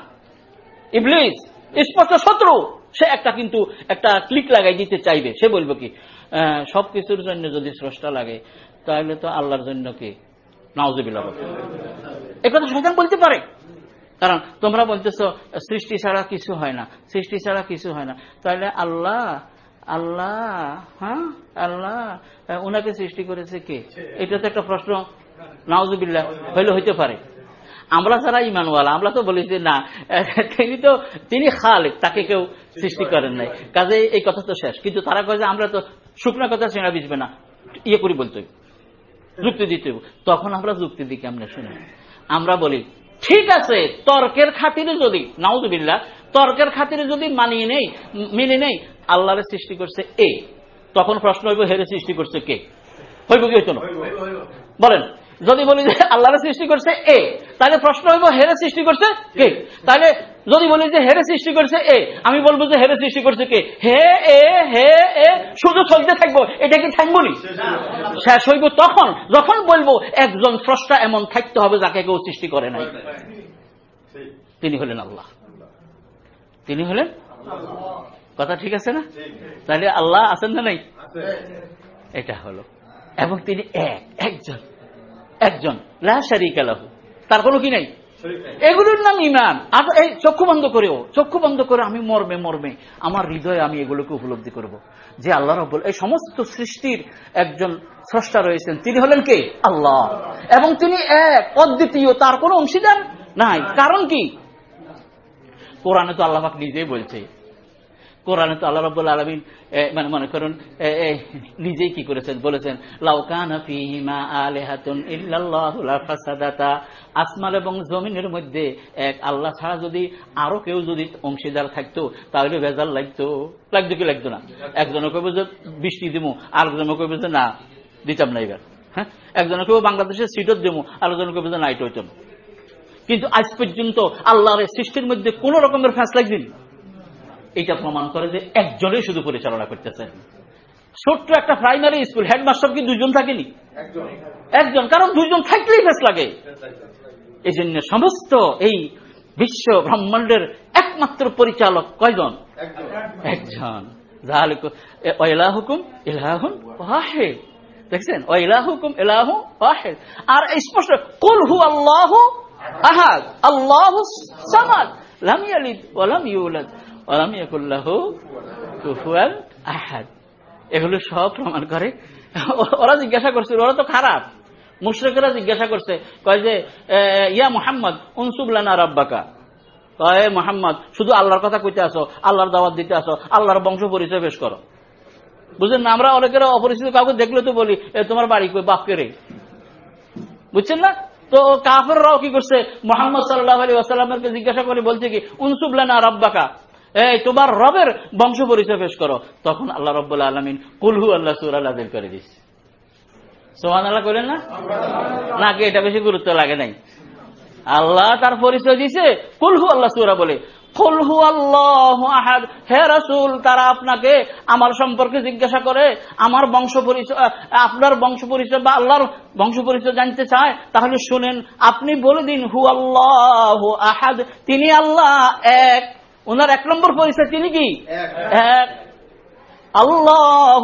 ইবলিস স্পষ্ট শত্রু সে একটা কিন্তু একটা ক্লিক লাগাই দিতে চাইবে। সে বলব কি সবকিছুর জন্য যদি স্রষ্টা লাগে, তাহলে তো আল্লাহর জন্য কি? নাওজবিল্লা কথা শয়তান বলতে পারে। কারণ তোমরা বলতেছ, সৃষ্টি ছাড়া কিছু হয় না, সৃষ্টি ছাড়া কিছু হয় না। তাহলে আল্লাহ আল্লাহ হ্যাঁ আল্লাহ ওনাকে সৃষ্টি করেছে কে? এটা তো একটা প্রশ্ন। নাওজবিল্লা হইলে হইতে পারে। আমরা যারা ইমানওয়ালা, আমরা তো বলি যে না, তিনি তো, তিনি খালেক, তাকে কেউ সৃষ্টি করেন নাই। কাজে এই কথা তো শেষ। কিন্তু তারা কয় যে আমরা তো শুকনো কথা চেনা বিজবে না। ইয়ে করি বলতে যুক্তি দিতে তখন আমরা যুক্তি দিকে আমরা শুনি আমরা বলি ঠিক আছে তর্কের খাতিরে যদি নাউজবিল্লা তর্কের খাতিরে যদি মানিয়ে নেই মেনে নেই আল্লাহরে সৃষ্টি করছে এ। তখন প্রশ্ন হইব হেরে সৃষ্টি করছে কে? হইব কি হইতো না? বলেন যদি বলি যে আল্লাহরে সৃষ্টি করছে এ তাহলে প্রশ্ন হইব হেরে সৃষ্টি করছে কে? তাহলে যদি বলি যে হেরে সৃষ্টি করছে এ, আমি বলব যে হেরে সৃষ্টি করছে কে? হে, এ হে, এ, শুধু চলতে থাকব, এটা কি থাকবনি শেষ হইব তখন, যখন বলব একজন স্রষ্টা এমন থাকতে হবে যাকে কেউ সৃষ্টি করে নাই। তিনি হলেন আল্লাহ। তিনি হলেন কথা ঠিক আছে না? তাহলে আল্লাহ আছেন না নাই? এটা হলো। এবং তিনি এক, একজন একজন লাশারিকালাহু তার কোনো কি নাই? এগুলোর নাম ইমান। এই চক্ষু বন্ধ করেও। চক্ষু বন্ধ করে আমি মর্মে মর্মে। আমার হৃদয়ে আমি এগুলোকে উপলব্ধি করব। যে আল্লাহ রব্বুল এই সমস্ত সৃষ্টির একজন স্রষ্টা রয়েছেন। তিনি হলেন কে? আল্লাহ। এবং তিনি এক, অদ্বিতীয়, তার কোনো অংশীদার নাই। কারণ কি? কোরআনে তো আল্লাহ নিজেই বলছে কোরআনে তো আল্লাহ রব্বুল আলমিন মানে মনে করুন নিজেই কি করেছেন? বলেছেন লাউকান আসমান এবং জমিনের মধ্যে এক আল্লাহ ছাড়া যদি আরও কেউ যদি অংশীদার থাকতো, তাহলে ভেজাল লাগতো। লাগতো কি লাগতো না? একজনে কইব যে, বৃষ্টি দিমু। আরেকজনে কইব যে, না, দিতাম না এবার। হ্যাঁ? একজনে কেউ বাংলাদেশের সিটত দিমু। আরেকজনে কইব যে নাইট হইতাম কিন্তু আজ পর্যন্ত আল্লাহর সৃষ্টির মধ্যে কোন রকমের ফ্যাসলা দিন এটা প্রমাণ করে যে একজনেই শুধু পরিচালনা করতেছেন ছোট্ট একটা প্রাইমারি স্কুল হেডমাস্টার কি দুজন থাকেনি? একজন, কারণ দুজন থাকলেই ফেস লাগে। এই জন্য সমস্ত এই বিশ্ব ব্রহ্মাণ্ডের একমাত্র পরিচালক কয়জন? একজন। দেখছেন? আর স্পষ্ট, কুল হু আল্লাহ আহাদ, আল্লাহ সামাদ লাম ইউলাদ। এগুলো সব প্রমাণ করে। ওরা জিজ্ঞাসা করছে, ওরা তো খারাপ। মুশ্রেকেরা জিজ্ঞাসা করছে, কয় যে ইয়া মোহাম্মদ উনসুবলানা রব্বাকা। কয়, মোহাম্মদ, শুধু আল্লাহর কথা কইতে আসো, আল্লাহর দাওয়াত দিতে আসো, আল্লাহর বংশ পরিচয় বেশ করো। বুঝলেন না, আমরা অনেকের অপরিচিত, কাউকে দেখলে তো বলি তোমার বাড়ি কই বাপকে রে? বুঝছেন না? তো কাফেররাও কি করছে, মোহাম্মদ সাল্লাহ আলী আসাল্লামকে জিজ্ঞাসা করে বলছে কি উনসুবলানা রব্বাকা। এই, তোমার রবের বংশ পরিচয় পেশ করো। তখন আল্লাহ রব্বুল আলমিন কুলহু আল্লাহ সুরা নাজিল করে দিস সোহান আল্লাহ করলেন না নাকি এটা বেশি গুরুত্ব লাগে নাই? আল্লাহ তার পরিচয় দিছে কুলহু আল্লাহ সুরা বলে। কুলহু আল্লাহ আহাদ। হে রাসূল, তারা আপনাকে আমার সম্পর্কে জিজ্ঞাসা করে, আমার বংশ পরিচয়, আপনার বংশ পরিচয় বা আল্লাহর বংশ পরিচয় জানতে চায়, তাহলে শুনেন, আপনি বলে দিন, হু আল্লাহ আহাদ। তিনি আল্লাহ এক। ওনার এক নম্বর পরিচয় তিনি কি? এক। আল্লাহ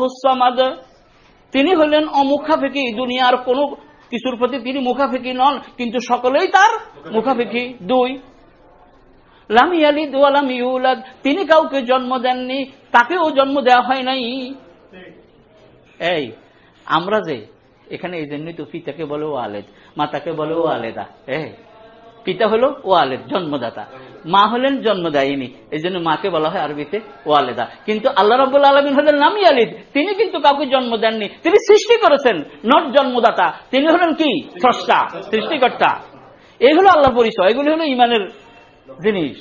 তিনি হলেন অমুখাফেকি দুনিয়ার কোন কিছুর প্রতি তিনি মুখাফেকি নন কিন্তু সকলেই তার মুখাফেকি দুই। লামিয়ালি দোয়ালাম ইউলাদ। তিনি কাউকে জন্ম দেননি তাকেও জন্ম দেওয়া হয় নাই। এই আমরা যে এখানে এই জন্যই তো পিতাকে বলে ও আলেদ মাতাকে বলে ও আলেদা এই পিতা হলো ওয়ালেদ, জন্মদাতা। মা হলেন জন্মদায়িনী এই জন্য মাকে বলা হয় আরবিতে ওয়ালেদা। কিন্তু আল্লাহ রব্বুল আলমিন হলেন নামি আলিদ তিনি কিন্তু কাউকে জন্ম দেননি, তিনি সৃষ্টি করেছেন নট জন্মদাতা। তিনি হলেন কি? স্রষ্টা, সৃষ্টিকর্তা। এই হলো আল্লাহর পরিচয়, এগুলি হলো ইমানের জিনিস,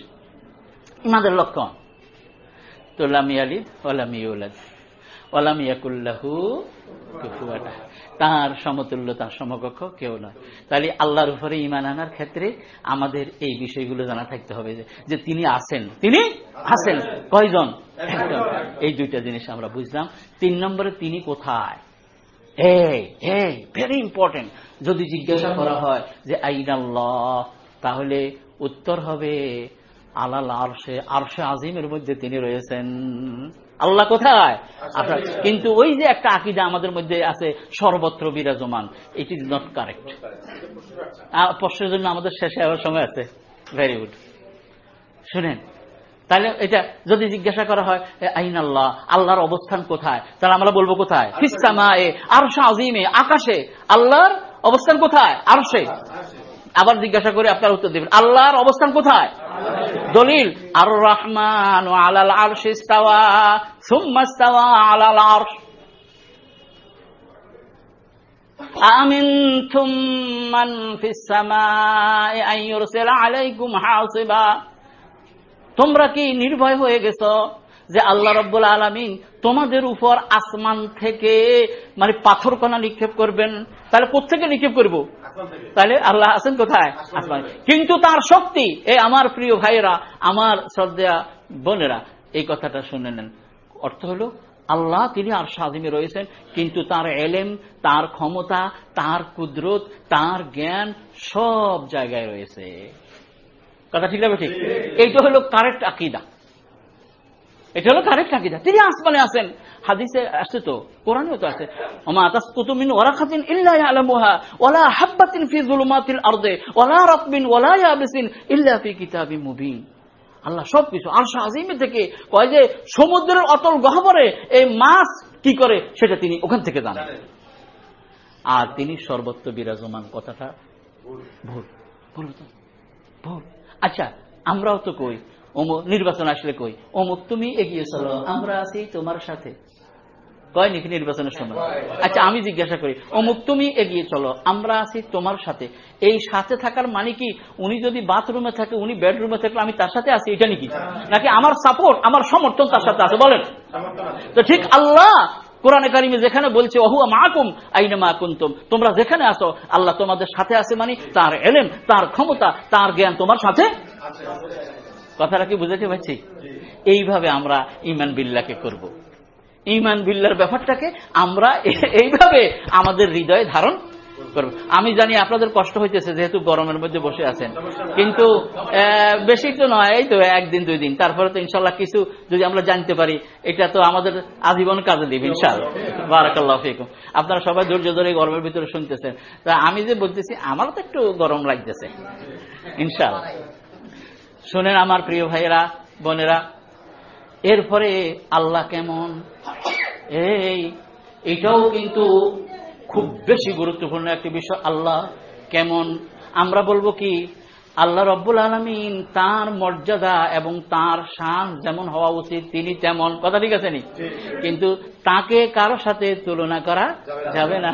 ইমানের লক্ষণ। তো লামি আলিদ ওলামি উলাদ ওলামিয়াকুল্লাহু তার সমতুল্য, তার সমকক্ষ কেউ নয়। তাহলে আল্লাহর উপরে ইমান আনার ক্ষেত্রে আমাদের এই বিষয়গুলো জানা থাকতে হবে যে তিনি আছেন। তিনি আছেন। কয়জন? এই দুইটা জিনিস আমরা বুঝলাম। তিন নম্বরে তিনি কোথায়? এই এই ভেরি ইম্পর্টেন্ট যদি জিজ্ঞাসা করা হয় যে আইন আল্লাহ তাহলে উত্তর হবে, আলাল আরশে আরশে আজিমের মধ্যে তিনি রয়েছেন। আল্লাহ কোথায়? আপনার কিন্তু ওই যে একটা আকিদা আমাদের মধ্যে আছে সর্বত্র বিরাজমান ইট ইজ নট কারেক্ট প্রশ্নের জন্য আমাদের শেষে আবার সময় আছে। ভেরি গুড শুনেন তাহলে এটা যদি জিজ্ঞাসা করা হয় আইন আল্লাহ আল্লাহর অবস্থান কোথায়? তাহলে আমরা বলব কোথায়? আরশা আজিমে আকাশে। আল্লাহর অবস্থান কোথায়? আরশে। আবার জিজ্ঞাসা করে আপনার উত্তর দেবেন আল্লাহর অবস্থান কোথায় দলিল আর রহমান আলাল আরশ ইস্তাওয়া সুম্মা ইস্তাওয়া আলাল আরশ أأمنتم من في السماء أن يرسل عليكم حاصبا তোমরা কি নির্ভয় হয়ে গেছো যে আল্লাহ রব্বুল আলমিন তোমাদের উপর আসমান থেকে মানে পাথর কণা নিক্ষেপ করবেন। তাহলে কোথেকে নিক্ষেপ করব? তাহলে আল্লাহ আছেন কোথায়? আসমান কিন্তু তার শক্তি এ আমার প্রিয় ভাইয়েরা আমার শ্রদ্ধা বোনেরা এই কথাটা শুনে নেন। অর্থ হলো আল্লাহ তিনি আর স্বাধীনে রয়েছেন কিন্তু তার এলেম তার ক্ষমতা তার কুদরত তার জ্ঞান সব জায়গায় রয়েছে। কথা ঠিক আছে ঠিক এইটা হলো কারেক্ট আকিদা। এটা হলো কারেক্ট আকিদা তিনি আসমানে আছেন। হাদিসে আসছে তো কোরআনেও তো আছে। ওমা তাসকুতু মিন ওয়ারাকাতিন ইল্লা ইয়ালামুহা ওয়ালা হাববাতিন ফি যুলুমাতিল আরদে ওয়ালা রাতবিন ওয়ালা ইয়াবিসিন ইল্লা ফি কিতাবিম মুবিন। আল্লাহ সবকিছু আর আজিমে থেকে কয় যে সমুদ্রের অতল গহবরে এই মাছ কি করে সেটা তিনি ওখান থেকে জানেন। আর তিনি সর্বত্র বিরাজমান কথাটা ভুল। ভুল। ভুল। আচ্ছা আমরাও তো কই অমুক নির্বাচন আসলে কই? অমুক তুমি এগিয়ে চলো আমরা আছি তোমার সাথে। কয় নাকি নির্বাচনের সময়? আচ্ছা আমি জিজ্ঞাসা করি অমুক তুমি এগিয়ে চলো আমরা আছি তোমার সাথে। এই সাথে থাকার মানে কি? উনি যদি বাথরুমে থাকে উনি বেডরুমে থাকলে আমি তার সাথে আছি এটা নাকি? নাকি আমার সাপোর্ট আমার সমর্থন তার সাথে আছে? বলেন। তো ঠিক আল্লাহ কোরআনে কারিমে যেখানে বলছে অহুয়া মাকুম আইনে মা কুন্তম তোমরা যেখানে আসো আল্লাহ তোমাদের সাথে আছে মানে তার এলেম তার ক্ষমতা তার জ্ঞান তোমার সাথে কথাটা কি বুঝাতে পারছি এইভাবে আমরা ইমান বিল্লাকে করব। ইমান বিল্লার ব্যাপারটাকে আমরা এইভাবে আমাদের হৃদয়ে ধারণ করব। আমি জানি আপনাদের কষ্ট হইতেছে যেহেতু গরমের মধ্যে বসে আছেন। কিন্তু বেশি তো নয়, এই তো একদিন, দুই দিন। তারপরে তো ইনশাল্লাহ কিছু যদি আমরা জানতে পারি, এটা তো আমাদের আজীবন কাজে দিবে, ইনশাল্লাহ। বারাকাল্লাহ ফিকুম। আপনারা সবাই ধৈর্য ধরে গরমের ভিতরে শুনতেছেন। তা আমি যে বলতেছি, আমারও তো একটু গরম লাগতেছে। ইনশাল্লাহ। শোনেন আমার প্রিয় ভাইয়েরা, বোনেরা, এরপরে আল্লাহ কেমন? এই, এটাও কিন্তু খুব বেশি গুরুত্বপূর্ণ একটি বিষয়, আল্লাহ কেমন? আমরা বলব কি, আল্লাহ রব্বুল আলমিন তার মর্যাদা এবং তার শান যেমন হওয়া উচিত, তিনি তেমন। কথা ঠিক আছে নি? কিন্তু তাকে কারও সাথে তুলনা করা যাবে না।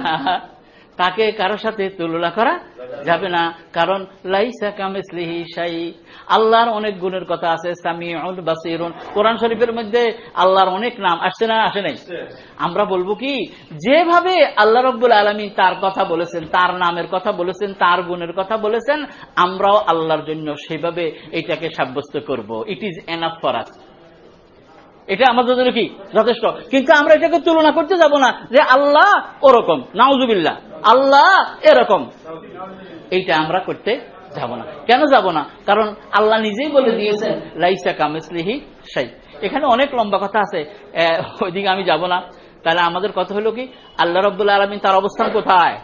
তাকে কারোর সাথে তুলনা করা যাবে না। কারণ লাইসা কামিসলিহি শাই আল্লাহর অনেক গুণের কথা আছে সামিউল বাসিরুন। কোরআন শরীফের মধ্যে আল্লাহর অনেক নাম আসছে না আসে নাই? আমরা বলব কি যেভাবে আল্লাহ রব্বুল আলমী তার কথা বলেছেন তার নামের কথা বলেছেন তার গুণের কথা বলেছেন আমরাও আল্লাহর জন্য সেভাবে এটাকে সাব্যস্ত করব। It is enough for us এটা আমাদের জন্য কি? যথেষ্ট। কিন্তু আমরা এটাকে তুলনা করতে যাব না যে আল্লাহ ওরকম। নাউজুবিল্লাহ। আল্লাহ এরকম। এইটা আমরা করতে যাব না। কেন যাব না? কারণ আল্লাহ নিজেই বলে দিয়েছেন, লাইসা কামেসলিহি সাই এখানে অনেক লম্বা কথা আছে। ওইদিকে আমি যাব না। তাহলে আমাদের কথা হলো কি? আল্লাহ রব্দুল্লাহ আলমিন তার অবস্থান কোথায়?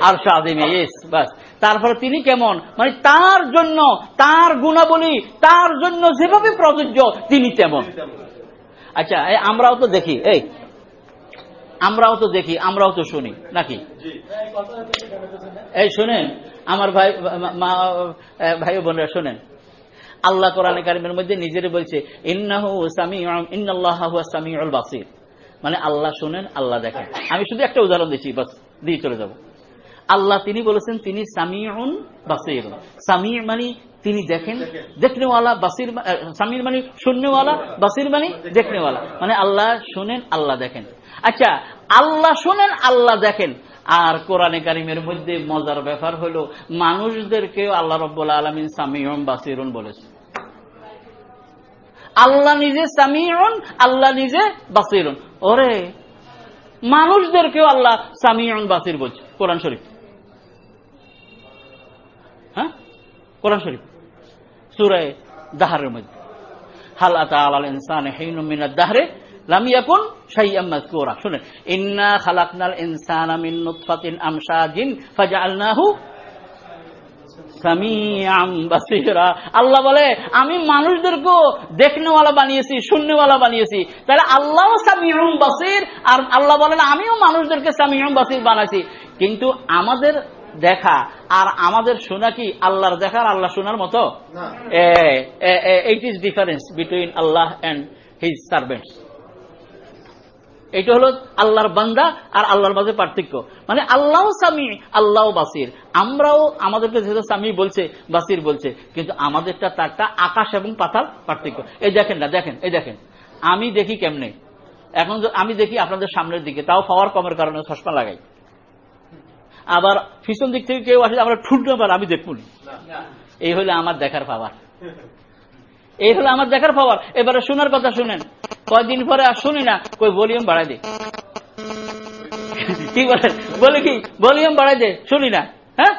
আর সাদিমে ইয়েস বাস। তারপরে তিনি কেমন? মানে তার জন্য, তার গুণাবলী, তার জন্য যেভাবে প্রযোজ্য, তিনি তেমন। আচ্ছা আমরাও তো দেখি, এই, আমরাও তো দেখি, আমরাও তো শুনি, নাকি? এই, শুনেন, আমার ভাই ভাই বোনরা, শোনেন। আল্লাহ কোরআন কারিমের মধ্যে নিজের বলছে মানে আল্লাহ শোনেন, আল্লাহ দেখেন। আমি শুধু একটা উদাহরণ দিচ্ছি, বাস, দিয়ে চলে যাব। আল্লাহ তিনি বলেছেন, তিনি সামিউন বাসির। সামি মানে তিনি দেখেন দেখনেওয়ালা বাসির সামির মানে শূন্যওয়ালা বাসির মানে দেখনেওয়ালা। মানে আল্লাহ শোনেন আল্লাহ দেখেন। আচ্ছা আল্লাহ শোনেন আল্লাহ দেখেন। আর কোরআনে কারিমের মধ্যে মজার ব্যাপার হলো মানুষদেরকেও আল্লাহ রব্বুল আলমিন সামিউন বাসিরুন বলেছে। আল্লাহ নিজে সামিউন আল্লাহ নিজে বাসিরুন। ওরে মানুষদেরকেও আল্লাহ সামিউন বাসির বলছে। কোরআন শরীফ। হ্যাঁ? কোরআন শরীফ। দাহারের মধ্যে। আল্লাহ বলে, আমি মানুষদেরকে দেখনেওয়ালা বানিয়েছি শূন্যওয়ালা বানিয়েছি। তাহলে আল্লাহ সামিউম বাসির, আর আল্লাহ বলেন, আমিও মানুষদেরকে সামিউম বাসির বানাইছি। কিন্তু আমাদের দেখা। আর আমাদের শোনা কি আল্লাহর দেখার আল্লাহ শোনার মতো? It is difference between Allah and his servants এটা হলো আল্লাহর বান্দা আর আল্লাহর মাঝে পার্থক্য। মানে আল্লাহ সামি আল্লাহ বাসির। আমরাও আমাদেরকে যেহেতু সামি বলছে বাসির বলছে কিন্তু আমাদেরটা তারটা আকাশ এবং পাতাল পার্থক্য। এই দেখেন না দেখেন এই দেখেন। আমি দেখি কেমনে? এখন আমি দেখি আপনাদের সামনের দিকে তাও পাওয়ার কমের কারণে চশমা লাগাই। আবার পিছন দিক থেকে কেউ আসে আমরা ঠুটতে পারে আমি দেখুন এই হলো আমার দেখার পাওয়ার। এই হলো আমার দেখার পাওয়ার। এবারে শোনার কথা শুনেন। কয়দিন পরে আর শুনি না কই ভলিউম বাড়াই দে। কি বলেন? বলে কি? ভলিউম বাড়াই দে শুনি না। হ্যাঁ?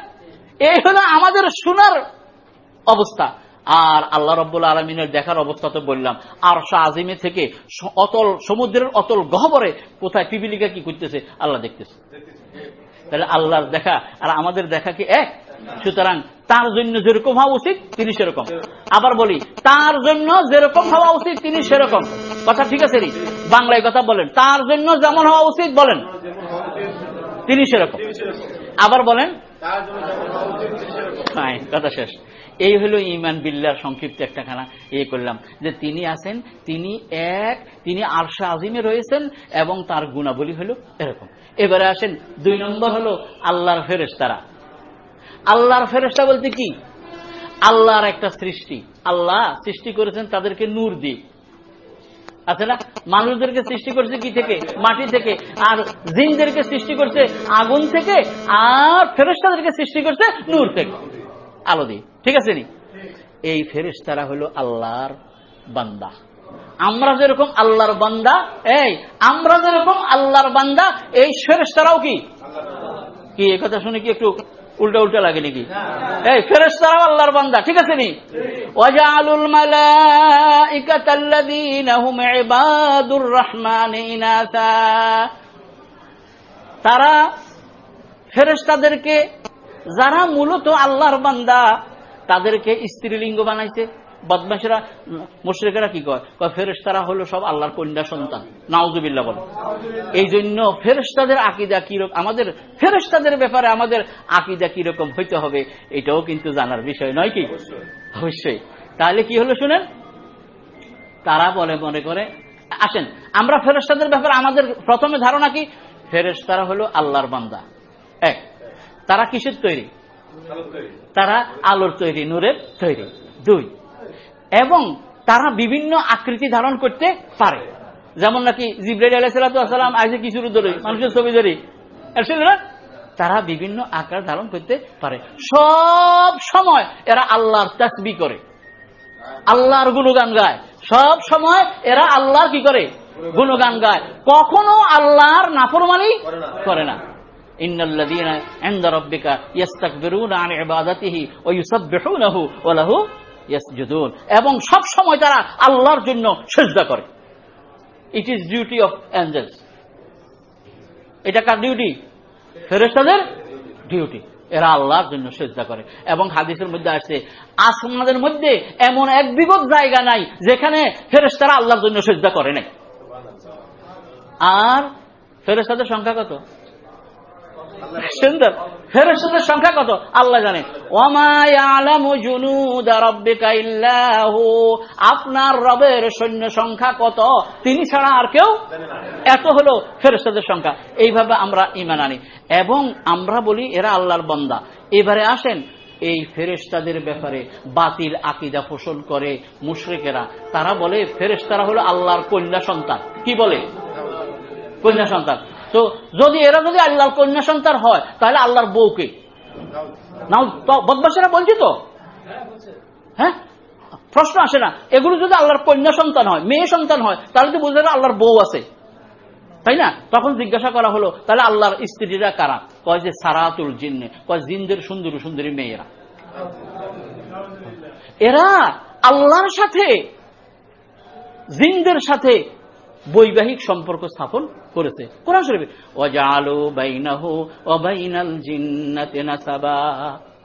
এই হলো আমাদের শোনার অবস্থা। আর আল্লাহ রব্বুল আলমিনের দেখার অবস্থা তো বললাম। আর শাহ আজিমে থেকে অতল সমুদ্রের অতল গহবরে কোথায় পিপিলিকা কি করতেছে? আল্লাহ দেখতেছে। তাহলে আল্লাহর দেখা আর আমাদের দেখা কি এক? সুতরাং তার জন্য যেরকম হওয়া উচিত, তিনি সেরকম। আবার বলি, তার জন্য যেরকম হওয়া উচিত, তিনি সেরকম। কথা ঠিক আছে নি? বাংলায় কথা বলেন, তার জন্য যেমন হওয়া উচিত, বলেন। তিনি সেরকম। আবার বলেন কথা শেষ। এই হলো ইমান বিল্লার সংক্ষিপ্ত একটা খানা ইয়ে করলাম যে তিনি আছেন, তিনি এক, তিনি আরশা আজিমে রয়েছেন এবং তার গুণাবলী হলো এরকম। এবারে আসেন, দুই নম্বর হলো আল্লাহর ফেরেস্তারা আল্লাহর ফেরেস্তা বলতে কি? আল্লাহর একটা সৃষ্টি। আল্লাহ সৃষ্টি করেছেন তাদেরকে নূর দিয়ে। আছে না? মানুষদেরকে সৃষ্টি করছে কি থেকে? মাটি থেকে। আর জিনদেরকে সৃষ্টি করছে আগুন থেকে, আর ফেরেস্তাদেরকে সৃষ্টি করছে নূর থেকে। আলো দিয়ে। ঠিক আছে নি? এই ফেরেস্তারা হলো আল্লাহর বান্দা। আমরা যেরকম আল্লাহর বান্দা, এই, আমরা যেরকম আল্লাহর বান্দা, এই ফেরেস্তারাও কি? কি কথা শুনে কি একটু উল্টা উল্টা লাগে নাকি? এই ফেরেস্তারাও আল্লাহর বান্দা, ঠিক আছে নি? ওয়াজালুল মালাইকাতাল্লাযীনা হুম ইবাদুর রহমান তারা ফেরেশতাদেরকে, যারা মূলত আল্লাহর বান্দা, তাদেরকে স্ত্রীলিঙ্গ বানাইছে। বদমাসেরা মুশ্রিকেরা কি কয়? কয় ফেরেস্তারা হলো সব আল্লাহর কন্যা সন্তান। নাউজুবিল্লা বলে। এই জন্য ফেরেস্তাদের আকিদা কীরকম আমাদের ফেরেস্তাদের ব্যাপারে আমাদের আকিদা কীরকম হইতে হবে, এটাও কিন্তু জানার বিষয় নয় কি? অবশ্যই। তাহলে কি হলো শুনেন? তারা বলে, মনে করে, আসেন, আমরা ফেরেস্তাদের ব্যাপারে আমাদের প্রথমে ধারণা কি? ফেরেস্তারা হলো আল্লাহর বান্দা। এক, তারা কিসের তৈরি? তারা আলোর তৈরি, নূরের তৈরি। দুই এবং তারা বিভিন্ন আকৃতি ধারণ করতে পারে। যেমন নাকি জিব্রাইল আলাইসালাম আইসে কিছু ধরে, মানুষের ছবি ধরে। তারা বিভিন্ন আকার ধারণ করতে পারে। সব সময় এরা আল্লাহর তাসবি করে। আল্লাহর গুণগান গায়। সব সময় এরা আল্লাহ কি করে? গুণগান গায়। কখনো আল্লাহর নাফরমানি করে না। ইন্নাল্লাযীনা ইনদা রাব্বিকা ইস্তাকবিরুনা আন ইবাদাতিহি ওয়া ইউসাব্বিহুনাহু ওয়া লাহু ইয়াসজুদুন। এবং সব সময় তারা আল্লাহর জন্য সেজদা করে। It is duty of angels এটা কার ডিউটি ফেরেশতাদের ডিউটি এরা আল্লাহর জন্য সেজদা করে। এবং হাদিসের মধ্যে আছে, আসমানের মধ্যে এমন এক বিগত জায়গা নাই যেখানে ফেরেশতারা আল্লাহর জন্য সেজদা করে নাই। আর ফেরেশতাদের সংখ্যা কত? সুন্দর। ফেরেশতাদের সংখ্যা কত? আল্লাহ জানে। আপনার রবের সৈন্য সংখ্যা কত? তিনি ছাড়া আর কেউ? এত হলো ফেরেশতাদের সংখ্যা। এইভাবে আমরা ইমান আনি। এবং আমরা বলি, এরা আল্লাহর বন্দা। এবারে আসেন, এই ফেরেশতাদের ব্যাপারে বাতিল আকিদা পোষণ করে মুশরিকেরা। তারা বলে, ফেরেশতারা হলো আল্লাহর কন্যা সন্তান। কি বলে? কন্যা সন্তান। তো যদি এরা যদি আল্লাহর কন্যা সন্তান হয়, তাহলে আল্লাহর বউকে বদমাসেরা বলছি তো? হ্যাঁ? প্রশ্ন আসে না। এগুলো যদি আল্লাহর কন্যা সন্তান হয়, মেয়ে সন্তান হয়, তাহলে তো বুঝতে আল্লাহর বউ আছে। তাই না? তখন জিজ্ঞাসা করা হলো, তাহলে আল্লাহর স্ত্রীরা কারা? কয় যে সারাতুল জিন্নে, কয় জিনদের সুন্দরী সুন্দরী মেয়েরা। এরা আল্লাহর সাথে, জিনদের সাথে বৈবাহিক সম্পর্ক স্থাপন করেছে। কোরআন শরীফে, ওয়াজালু বাইনাহু ওয়া বাইনাল জিন্নাতি নাসাবা।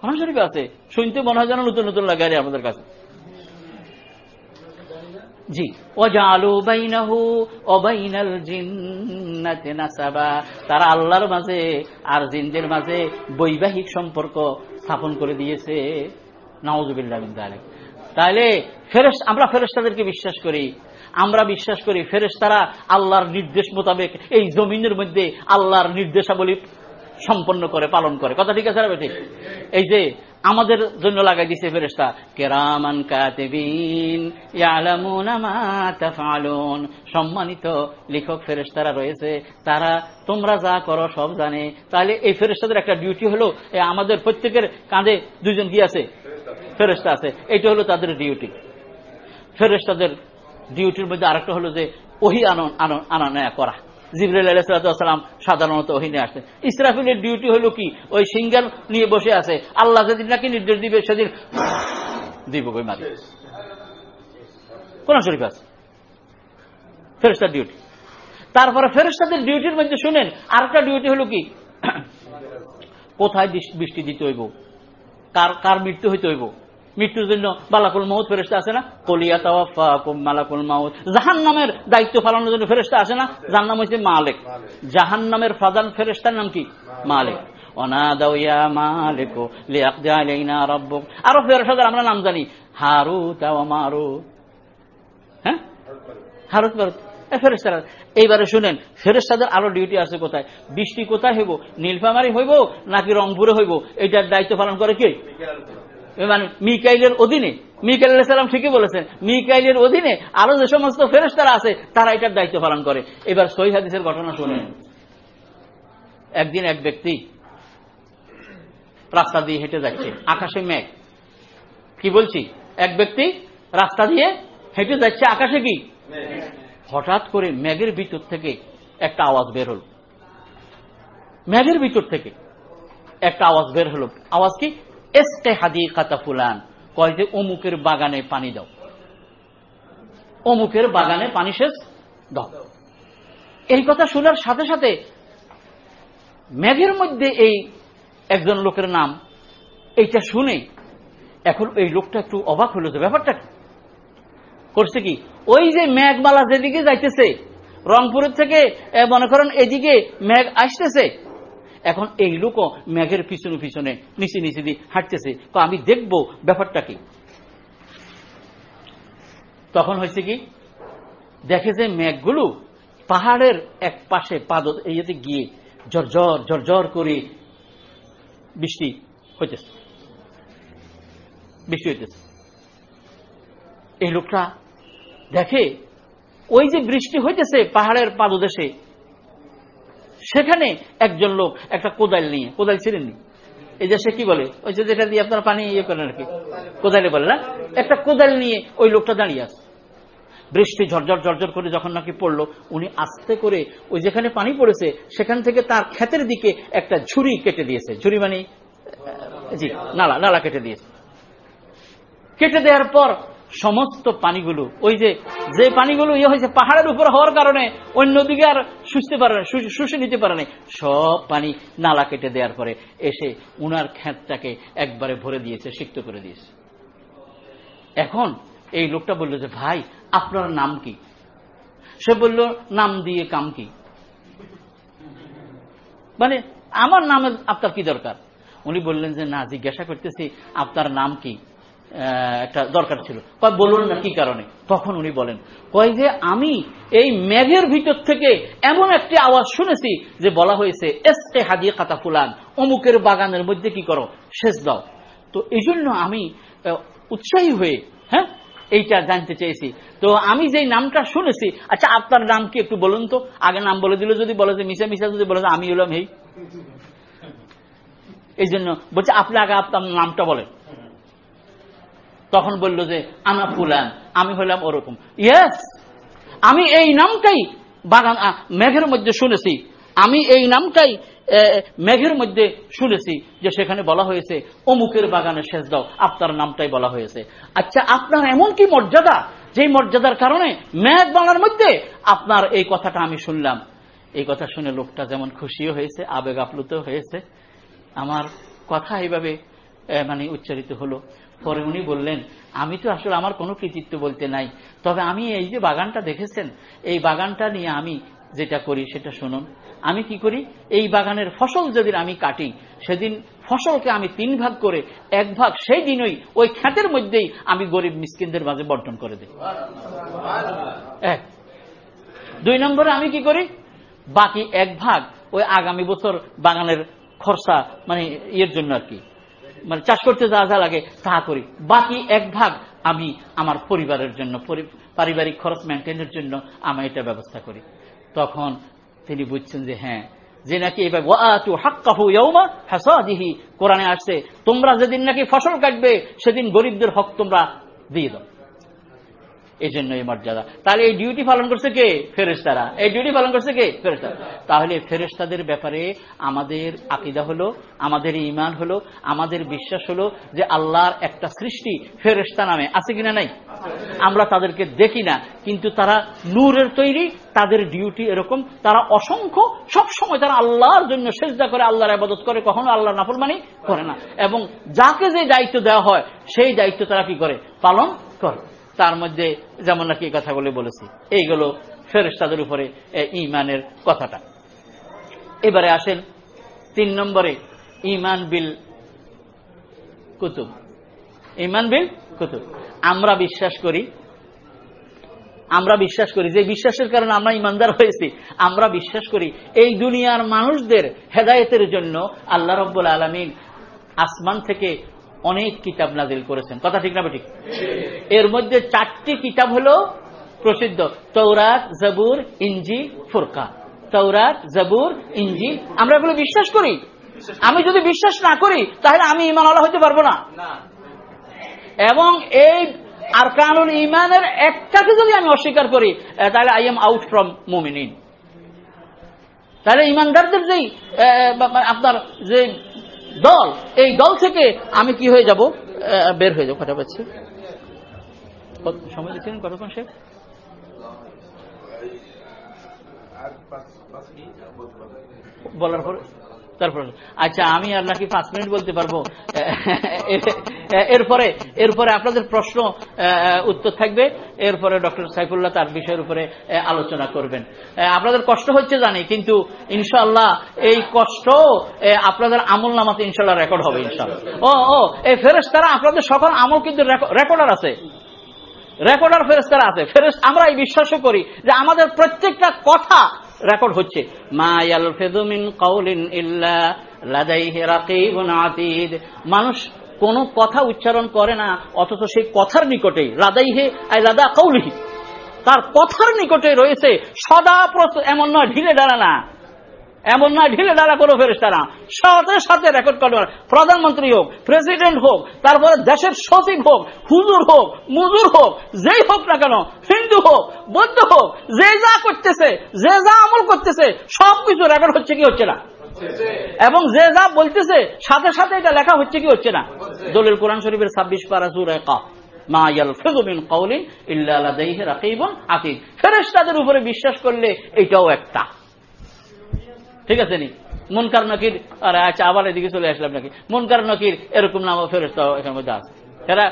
কোরআন শরীফে আছে। শুনতে মনে হয় যেন নতুন নতুন লাগে আরে আমাদের কাছে। জি, ওয়াজালু বাইনাহু ওয়া বাইনাল জিন্নাতি নাসাবা। তারা আল্লাহর মাঝে আর জিনদের মাঝে বৈবাহিক সম্পর্ক স্থাপন করে দিয়েছে। নাউজুবিল্লাহ মিন তাহলে ফেরেশ, আমরা ফেরেশতাদেরকে বিশ্বাস করি আমরা বিশ্বাস করি ফেরেশতারা আল্লাহর নির্দেশ মোতাবেক এই জমিনের মধ্যে আল্লাহর নির্দেশাবলী সম্পন্ন করে, পালন করে। কথা ঠিক আছে এই যে আমাদের জন্য লাগাই দিছে ফেরেশতা, কেরামান কাতিবিন সম্মানিত লেখক ফেরেশতারা রয়েছে, তারা তোমরা যা করো সব জানে। তাহলে এই ফেরেশতাদের একটা ডিউটি হলো আমাদের প্রত্যেকের কাঁধে দুজন কি আছে? ফেরেশতা আছে। এটা হলো তাদের ডিউটি ফেরেশতাদের ডিউটির মধ্যে আরেকটা হলো যে ওহি আনা নেয়া করা। জিবরাইল আলাইসালাম সাধারণত ওহি নিয়ে আসতেন ইসরাফিলের ডিউটি হলো কি? ওই সিঙ্গার নিয়ে বসে আছে। আল্লাহ যেদিন নাকি নির্দেশ দিবে, সেদিন দিব ওই মারি কোন শরীফ আছে? ফেরেস্তার ডিউটি। তারপরে ফেরেস্তাদের ডিউটির মধ্যে শুনেন, আরেকটা ডিউটি হলো কি? কোথায় বৃষ্টি দিতে হইব? কার কার মৃত্যু হইতে হইব? মৃত্যুর জন্য বালাকুল মাউত ফেরেস্তা আছে না? কলিয়া তাওয়াফাকুম মালাকুল মাউত। জাহান নামের দায়িত্ব পালনের জন্য ফেরেস্তা আছে না? যার নাম হচ্ছে মালিক। জাহান নামের ফাদান ফেরেস্তার নাম কি? মালিক। আরও ফেরেস্তাদের আমরা নাম জানি। হারুত মারুত। হ্যাঁ? হারুত মারুত। ফেরেস্তারা এইবারে শুনেন ফেরেস্তাদের আরও ডিউটি আছে কোথায়? বৃষ্টি কোথায় হইব? নীলফামারি হইব নাকি রংপুরে হইব? এইটার দায়িত্ব পালন করে কে? মানে মিকাইলের অধীনে, মিকাইল সালাম ঠিকই বলেছেন, মিকাইলের অধীনে আরও যে সমস্ত ফেরেস্তারা আছে, তারা এটার দায়িত্ব পালন করে। এবার সহি হাদিসের ঘটনা শুনে একদিন এক ব্যক্তি রাস্তা দিয়ে হেঁটে যাচ্ছে, আকাশে মেঘ। কি বলছি? এক ব্যক্তি রাস্তা দিয়ে হেঁটে যাচ্ছে, আকাশে কি? হঠাৎ করে মেঘের ভিতর থেকে একটা আওয়াজ বের হল। মেঘের ভিতর থেকে একটা আওয়াজ বের হলো। আওয়াজ কি? এসকে হাদি কাতা ফুলান। কয় যে, অমুকের বাগানে পানি দাও। অমুকের বাগানে পানি শেষ দাও। এই কথা শোনার সাথে সাথে মেঘের মধ্যে এই একজন লোকের নাম, এইটা শুনে এখন এই লোকটা একটু অবাক হলো যে, ব্যাপারটা কি? করছে কি? ওই যে মেঘমালা যেদিকে যাইতেছে, রংপুরের থেকে মনে করেন এদিকে মেঘ আসতেছে এখন এই লোকও মেঘের পিছনে পিছনে নিচে নিচে দিয়ে হাঁটতেছে। তো আমি দেখব ব্যাপারটা কি। তখন হয়েছে কি, দেখে যে মেঘগুলো পাহাড়ের এক পাশে পাদ ইয়েতে গিয়ে জর্জর জর্জর করে বৃষ্টি হইতেছে। বৃষ্টি হইতেছে। এই লোকটা দেখে ওই যে বৃষ্টি হইতেছে পাহাড়ের পাদদেশে সেখানে একজন লোক, একটা কোদাল নিয়ে, কোদাল ছিলেননি এই যে সে কি বলে? ওই যে যেটা দিয়ে আপনার পানি ইয়ে করেন আর কি, কোদালে বলে না? একটা কোদাল নিয়ে ওই লোকটা দাঁড়িয়ে আছে। বৃষ্টি ঝরঝর ঝরঝর করে যখন নাকি পড়ল, উনি আস্তে করে ওই যেখানে পানি পড়েছে, সেখান থেকে তার ক্ষেতের দিকে একটা ঝুড়ি কেটে দিয়েছে। ঝুড়ি মানে জি, নালা নালা কেটে দিয়েছে। কেটে দেওয়ার পর সমস্ত পানিগুলো, ওই যে যে পানিগুলো ইয়ে হয়েছে পাহাড়ের উপর হওয়ার কারণে অন্য দিকে আর শুষতে পারে না, শুষে নিতে পারে না সব পানি নালা কেটে দেওয়ার পরে এসে উনার ক্ষেতটাকে একবারে ভরে দিয়েছে, সিক্ত করে দিয়েছে। এখন এই লোকটা বলল যে, ভাই, আপনার নাম কি? সে বলল, নাম দিয়ে কাম কি? মানে আমার নামে আপনার কি দরকার? উনি বললেন যে, না, জিজ্ঞাসা করতেছি, আপনার নাম কি? একটা দরকার ছিল। কয়, বলুন না কি কারণে? তখন উনি বলেন, কয় যে, আমি এই ম্যাগের ভিতর থেকে এমন একটি আওয়াজ শুনেছি যে বলা হয়েছে এসে হাদিয়ে কাতা ফুলান, অমুকের বাগানের মধ্যে কি করো? শেষ দাও। তো এই জন্য আমি উৎসাহী হয়ে হ্যাঁ এইটা জানতে চেয়েছি। তো আমি যে নামটা শুনেছি আচ্ছা আপনার নাম কি একটু বলুন তো? আগে নাম বলে দিল যদি বলে যে, মিশা মিশা যদি বলে আমি হলাম এই জন্য বলছে, আপনি আগে আপনার নামটা বলেন। তখন বলল যে, আনা ফুলান, আমি হলাম ওরকম। ইয়েস আমি এই নামটাই বাগান মেঘের মধ্যে শুনেছি। আমি এই নামটাই মেঘের মধ্যে শুনেছি যে সেখানে বলা হয়েছে, অমুকের বাগানে শেষ দাও, আপনার নামটাই বলা হয়েছে। আচ্ছা আপনার এমন কি মর্যাদা? যেই মর্যাদার কারণে মেঘ বাংলার মধ্যে আপনার এই কথাটা আমি শুনলাম। এই কথা শুনে লোকটা যেমন খুশিও হয়েছে, আবেগ আপ্লুত হয়েছে। আমার কথা এইভাবে মানে উচ্চারিত হলো। পরে উনি বললেন, আমি তো আসলে আমার কোনো কৃতিত্ব বলতে নাই। তবে আমি এই যে বাগানটা দেখেছেন, এই বাগানটা নিয়ে আমি যেটা করি সেটা শুনুন। আমি কি করি? এই বাগানের ফসল যেদিন আমি কাটি, সেদিন ফসলকে আমি তিন ভাগ করে এক ভাগ সেই দিনই ওই খ্যাতের মধ্যেই আমি গরিব মিসকিনদের মাঝে বন্টন করে দিই। এক। দুই নম্বরে আমি কি করি? বাকি এক ভাগ ওই আগামী বছর বাগানের খরচা মানে ইয়ের জন্য আর কি মানে চাষ করতে যা যা লাগে তা করি। বাকি এক ভাগ আমি আমার পরিবারের জন্য পারিবারিক খরচ মেনটেনের জন্য আমি এটা ব্যবস্থা করি। তখন তিনি বুঝছেন যে হ্যাঁ যে নাকি কোরআনে আসছে, তোমরা যেদিন নাকি ফসল কাটবে, সেদিন গরিবদের হক তোমরা দিয়ে দাও। এই জন্য এই মর্যাদা। তাহলে এই ডিউটি পালন করছে কে? ফেরেস্তারা এই ডিউটি পালন করছে কে? ফেরেস্তারা তাহলে ফেরেস্তাদের ব্যাপারে আমাদের আকিদা হলো, আমাদের ইমান হলো, আমাদের বিশ্বাস হলো যে আল্লাহর একটা সৃষ্টি ফেরেস্তা নামে। আছে কিনা নাই? আমরা তাদেরকে দেখি না, কিন্তু তারা নূরের তৈরি, তাদের ডিউটি এরকম। তারা অসংখ্য, সব সময় তারা আল্লাহর জন্য সেজদা করে, আল্লাহর আবাদত করে, কখনো আল্লাহ নাফরমানি করে না। এবং যাকে যে দায়িত্ব দেওয়া হয়, সেই দায়িত্ব তারা কি করে? পালন করে। তার মধ্যে যেমন নাকি কথাগুলো বলেছি। এইগুলো ফেরেস্তাদের উপরে ইমানের কথাটা। এবারে আসেন তিন নম্বরে ইমান বিল কুতুব। ইমান বিল কুতুব। আমরা বিশ্বাস করি, আমরা বিশ্বাস করি যে বিশ্বাসের কারণে আমরা ইমানদার হয়েছি। আমরা বিশ্বাস করি এই দুনিয়ার মানুষদের হেদায়তের জন্য আল্লাহ রব্বুল আলমিন আসমান থেকে অনেক কিতাব নাজিল করেছেন। কথা ঠিক না ঠিক? এর মধ্যে চারটি কিতাব হল প্রসিদ্ধ। তৌরাত জবুর ইঞ্জি ফুরকা তৌরাত জবুর ইঞ্জি আমরা এগুলো বিশ্বাস করি। আমি যদি বিশ্বাস না করি, তাহলে আমি ইমান আলা হতে পারব না। এবং এই আর কানুন ইমানের একটাকে যদি আমি অস্বীকার করি তাহলে আই এম আউট ফ্রম মুমিনিন। তাহলে ইমানদারদের যেই আপনার যে দল, এই দল থেকে আমি কি হয়ে যাব? বের হয়ে যাব কটা পাচ্ছি সময় দিচ্ছিলেন কতক্ষণ শেখ বলার পর তারপর আচ্ছা আমি পাঁচ মিনিট বলতে পারব। এরপরে এরপরে আপনাদের প্রশ্ন উত্তর থাকবে। এরপরে ডক্টর সাইফুল্লাহ তার বিষয়ের উপরে আলোচনা করবেন। আপনাদের কষ্ট হচ্ছে জানি, কিন্তু ইনশাল্লাহ এই কষ্ট আপনাদের আমল নামাতে ইনশাল্লাহ রেকর্ড হবে ইনশাল্লাহ ও ও এই ফেরেস তারা আপনাদের সকল আমল কিন্তু রেকর্ডার আছে। রেকর্ডার ফেরেস্তারা আছে। ফেরেস আমরা এই বিশ্বাসও করি যে আমাদের প্রত্যেকটা কথা রেকর্ড হচ্ছে। মা ইয়ালফিযু মিন কাউলিন ইল্লা মানুষ কোন কথা উচ্চারণ করে না, অথচ সেই কথার নিকটেই, লাদাইহে, আই লাদা কৌলিহি তার কথার নিকটে রয়েছে, সদা এমন নয়, ঢিলে ডালা না। এমন নয় ঢিলে ডালা কোনো ফেরেস্তা না সাথে সাথে রেকর্ড করবে প্রধানমন্ত্রী হোক প্রেসিডেন্ট হোক, তারপরে দেশের সচিব হোক, হুজুর হোক, মুজুর হোক, যেই হোক না কেন, হিন্দু হোক, বৌদ্ধ হোক, যে যা করতেছে, যে যা আমল করতেছে, সবকিছু রেকর্ড হচ্ছে কি হচ্ছে না? এবং যে যা বলতেছে, সাথে সাথে এটা লেখা হচ্ছে কি হচ্ছে না? দলিল কোরআন শরীফের ছাব্বিশ পারা সুরে কা মা আতীদ ফেরেশতাদের উপরে বিশ্বাস করলে এটাও একটা। ঠিক আছে নি? মনকার নকির, আর আচ্ছা আবার এদিকে চলে আসলাম নাকি? মনকার নকির, এরকম নাম ফেরস্তা এখানের মধ্যে আছে। এরা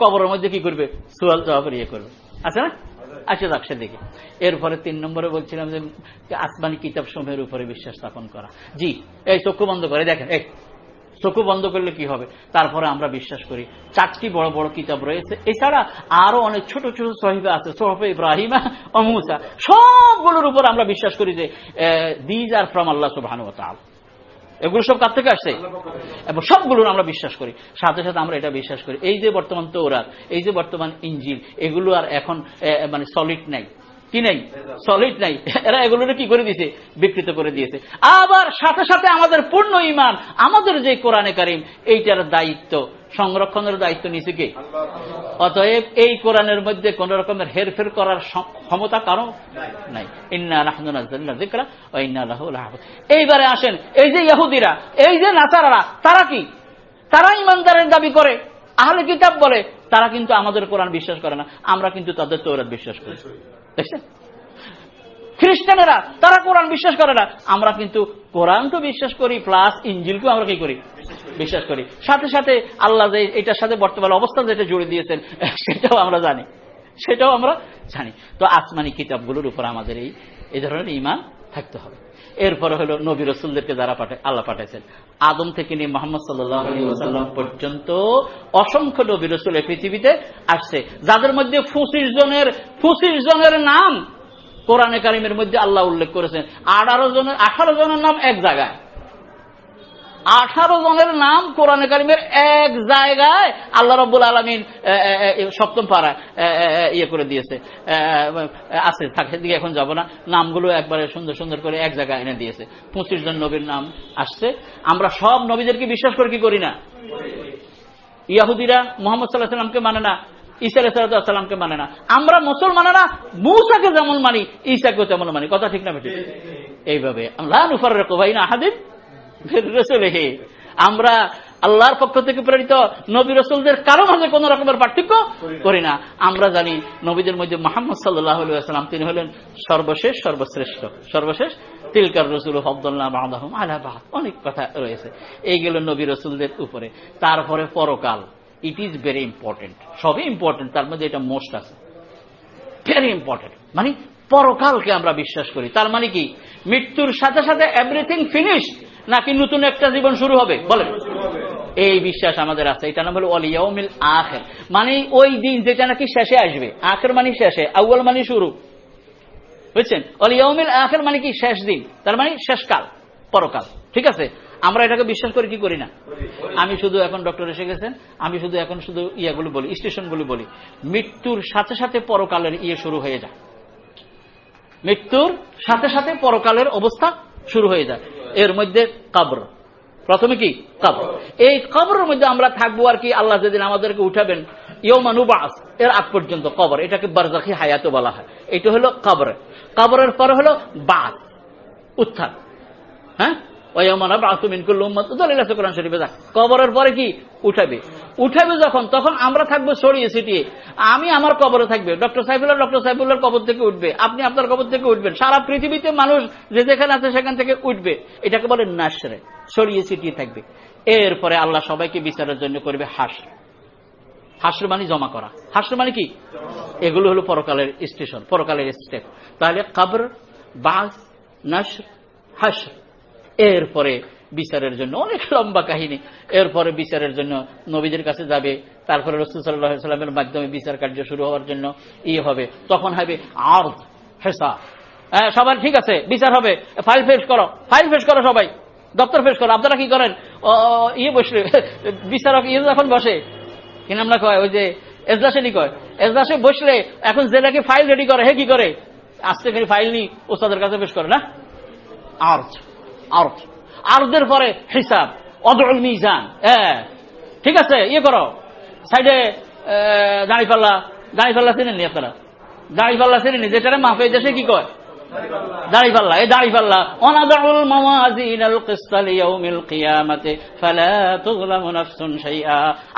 কবরের মধ্যে কি করবে? সুয়াল জবাবের ইয়ে করবে। আছে না? আচ্ছা যাক সেদিকে। এরপরে তিন নম্বরে বলছিলাম যে, আসমানি কিতাব সমূহের উপরে বিশ্বাস স্থাপন করা। জি, এই চক্ষু বন্ধ করে, দেখেন, এই। চক্ষু বন্ধ করলে কি হবে? তারপরে আমরা বিশ্বাস করি। চারটি বড় বড় কিতাব রয়েছে। এছাড়া আরও অনেক ছোট ছোট সহিবে আছে। সোহফে ইব্রাহিমা ও মুসা। সবগুলোর উপর আমরা বিশ্বাস করি যে দিজ আর ফ্রম আল্লাহ সুবহানাহু ওয়া তাআলা। এগুলো সব কার থেকে আসছে? এবং সবগুলোর আমরা বিশ্বাস করি। সাথে সাথে আমরা এটা বিশ্বাস করি। এই যে বর্তমান তৌরাত এই যে বর্তমান ইঞ্জিল, এগুলো আর এখন মানে সলিড নাই। কি নাই? সলিড নাই। এরা এগুলো কি করে দিয়েছে বিকৃত করে দিয়েছে। আবার সাথে সাথে আমাদের পূর্ণ ইমান আমাদের যে কোরআনে কারিম, এইটার দায়িত্ব। সংরক্ষণের দায়িত্ব নিছে কে? অতএব এই কোরআনের মধ্যে কোন রকমের হেরফের করার ক্ষমতা কারণ নাই। এইবারে আসেন, এই যে ইহুদিরা, এই যে নাসারারা, তারা কি? তারা ইমানদারের দাবি করে। আহলে কিতাব বলে, তারা কিন্তু আমাদের কোরআন বিশ্বাস করে না। আমরা কিন্তু তাদের তৌরাত বিশ্বাস করি। খ্রিস্টানেরা, তারা কোরআন বিশ্বাস করে না। আমরা কিন্তু কোরআন তো বিশ্বাস করি, প্লাস ইঞ্জিলকেও আমরা কি করি? বিশ্বাস করি। সাথে সাথে আল্লাহ যে এটার সাথে বর্তমান অবস্থা যেটা জুড়ে দিয়েছেন, সেটাও আমরা জানি। সেটাও আমরা জানি। তো আসমানি কিতাবগুলোর উপর আমাদের এই এই ধরনের ইমান থাকতে হবে। এরপরে হলো নবী রসুলদেরকে যারা পাঠায় আল্লাহ পাঠাইছেন। আদম থেকে নিয়ে মোহাম্মদ সাল্লাম পর্যন্ত অসংখ্য নবী রসুল এই পৃথিবীতে আসছে। যাদের মধ্যে পঁচিশ জনের পঁচিশ জনের নাম কোরআনে কারিমের মধ্যে আল্লাহ উল্লেখ করেছেন। আঠারো জনের আঠারো জনের নাম এক জায়গায়। আঠারো জনের নাম কোরআনে কারিমের এক জায়গায় আল্লাহ রব্বুল আলমিন সপ্তম এ, ইয়ে করে দিয়েছে। আছে থাকে দিকে এখন যাব না। নামগুলো একবারে সুন্দর সুন্দর করে এক জায়গায় এনে দিয়েছে। পঁচিশ জন নবীর নাম আসছে। আমরা সব নবীদেরকে বিশ্বাস করে কি করি না? ইয়াহুদিরা মোহাম্মদ সাল্লাহ সাল্লামকে মানে না। ঈসা আলাইসালামকে মানে না। আমরা মুসলমানেরা মৌসাকে যেমন মানি ঈসাকেও তেমন মানি। কথা ঠিক না বেটি এইভাবে। আল্লাহ নুফার রেকোভাই না হাদিন রসুলেহে আমরা আল্লাহর পক্ষ থেকে প্রেরিত নবী রসুলদের কারও মাঝে কোন রকমের পার্থক্য করি না। আমরা জানি নবীদের মধ্যে মোহাম্মদ সাল্লাহাম তিনি হলেন সর্বশেষ সর্বশ্রেষ্ঠ সর্বশেষ। তিলকার রসুল হবদুল্লাহ আলাবাদ অনেক কথা রয়েছে। এইগুলো নবী রসুলদের উপরে। তারপরে পরকাল। ইট ইজ ভেরি ইম্পর্টেন্ট সবই ইম্পর্টেন্ট তার মধ্যে এটা মোস্ট আছে। ভেরি ইম্পর্টেন্ট মানে পরকালকে আমরা বিশ্বাস করি। তার মানে কি? মৃত্যুর সাথে সাথে এভরিথিং ফিনিশ নাকি নতুন একটা জীবন শুরু হবে? বলেন। এই বিশ্বাস আমাদের আছে। এটা নাম হলো অলিয়াউমিল আখের। মানে ওই দিন যেটা নাকি শেষে আসবে। আখের মানে শেষে আউ্ল মানে শুরু। বুঝছেন? অলিয়াউমিল আখের মানে কি? শেষ দিন। তার মানে শেষকাল পরকাল। ঠিক আছে? আমরা এটাকে বিশ্বাস করি, কি করি না? আমি শুধু এখন ডক্টর এসে গেছেন। আমি শুধু এখন শুধু ইয়াগুলো বলি, স্টেশনগুলো বলি। মৃত্যুর সাথে সাথে পরকালের ইয়ে শুরু হয়ে যায়। মৃত্যুর সাথে সাথে পরকালের অবস্থা শুরু হয়ে যায়। এর মধ্যে কাবর। প্রথমে কি? কবর। এই কবরের মধ্যে আমরা থাকব আর কি, আল্লাহ যেদিন আমাদেরকে উঠাবেন ইয়মানুবাস এর আগ পর্যন্ত কবর। এটাকে বারজাখি হায়াতে বলা হয়। এটা হলো কবর। কবরের পর হলো বাস উত্থান। হ্যাঁ? কবরের পরে কি? উঠাবে। উঠাবে যখন, তখন আমরা থাকব ছিটিয়ে। আমি আমার কবরে থাকবে। ডক্টর সাইফুল্লাহ, ডক্টর কবর থেকে উঠবে। আপনি আপনার কবর থেকে উঠবেন। সারা পৃথিবীতে মানুষ যে যেখানে আছে সেখান থেকে উঠবে। এটাকে বলে নাসরে ছড়িয়ে ছিটিয়ে থাকবে। এরপরে আল্লাহ সবাইকে বিচারের জন্য করবে হাস হাসর মানে জমা করা। হাসর মানে কি? এগুলো হলো পরকালের স্টেশন, পরকালের স্টেপ। তাহলে কবর, বাস নাসর হাসর এরপরে বিচারের জন্য অনেক লম্বা কাহিনী। এরপরে বিচারের জন্য নবীদের কাছে যাবে, তারপরে রসুল্লাহামের মাধ্যমে বিচার কার্য শুরু হওয়ার জন্য ইয়ে হবে। তখন হবে আর্দ হেসা হ্যাঁ সবার ঠিক আছে, বিচার হবে। ফাইল ফেস করো, ফাইল ফেস করো সবাই, দপ্তর ফেস করো। আপনারা কি করেন? ইয়ে বসলে, বিচারক ইয়ে যখন বসে, কি না কয় ওই যে এজলাসেরই কয়, এজলাসে বসলে এখন যেটাকে ফাইল রেডি করে, হে কি করে? আস্তে করে ফাইল নি ওস্তাদের কাছে পেশ করে না? আর্থ আর্থ আর্থের পরে হিসাব অদল মিজান। ঠিক আছে ইয়ে করো। সাইডে দাঁড়ি পাল্লা দাঁড়ি পাল্লা চেনেন নি আপনারা দাঁড়ি পাল্লা চেনেন নি যেটা মাফে দেশে কি কয় দাড়ি পাল্লা এই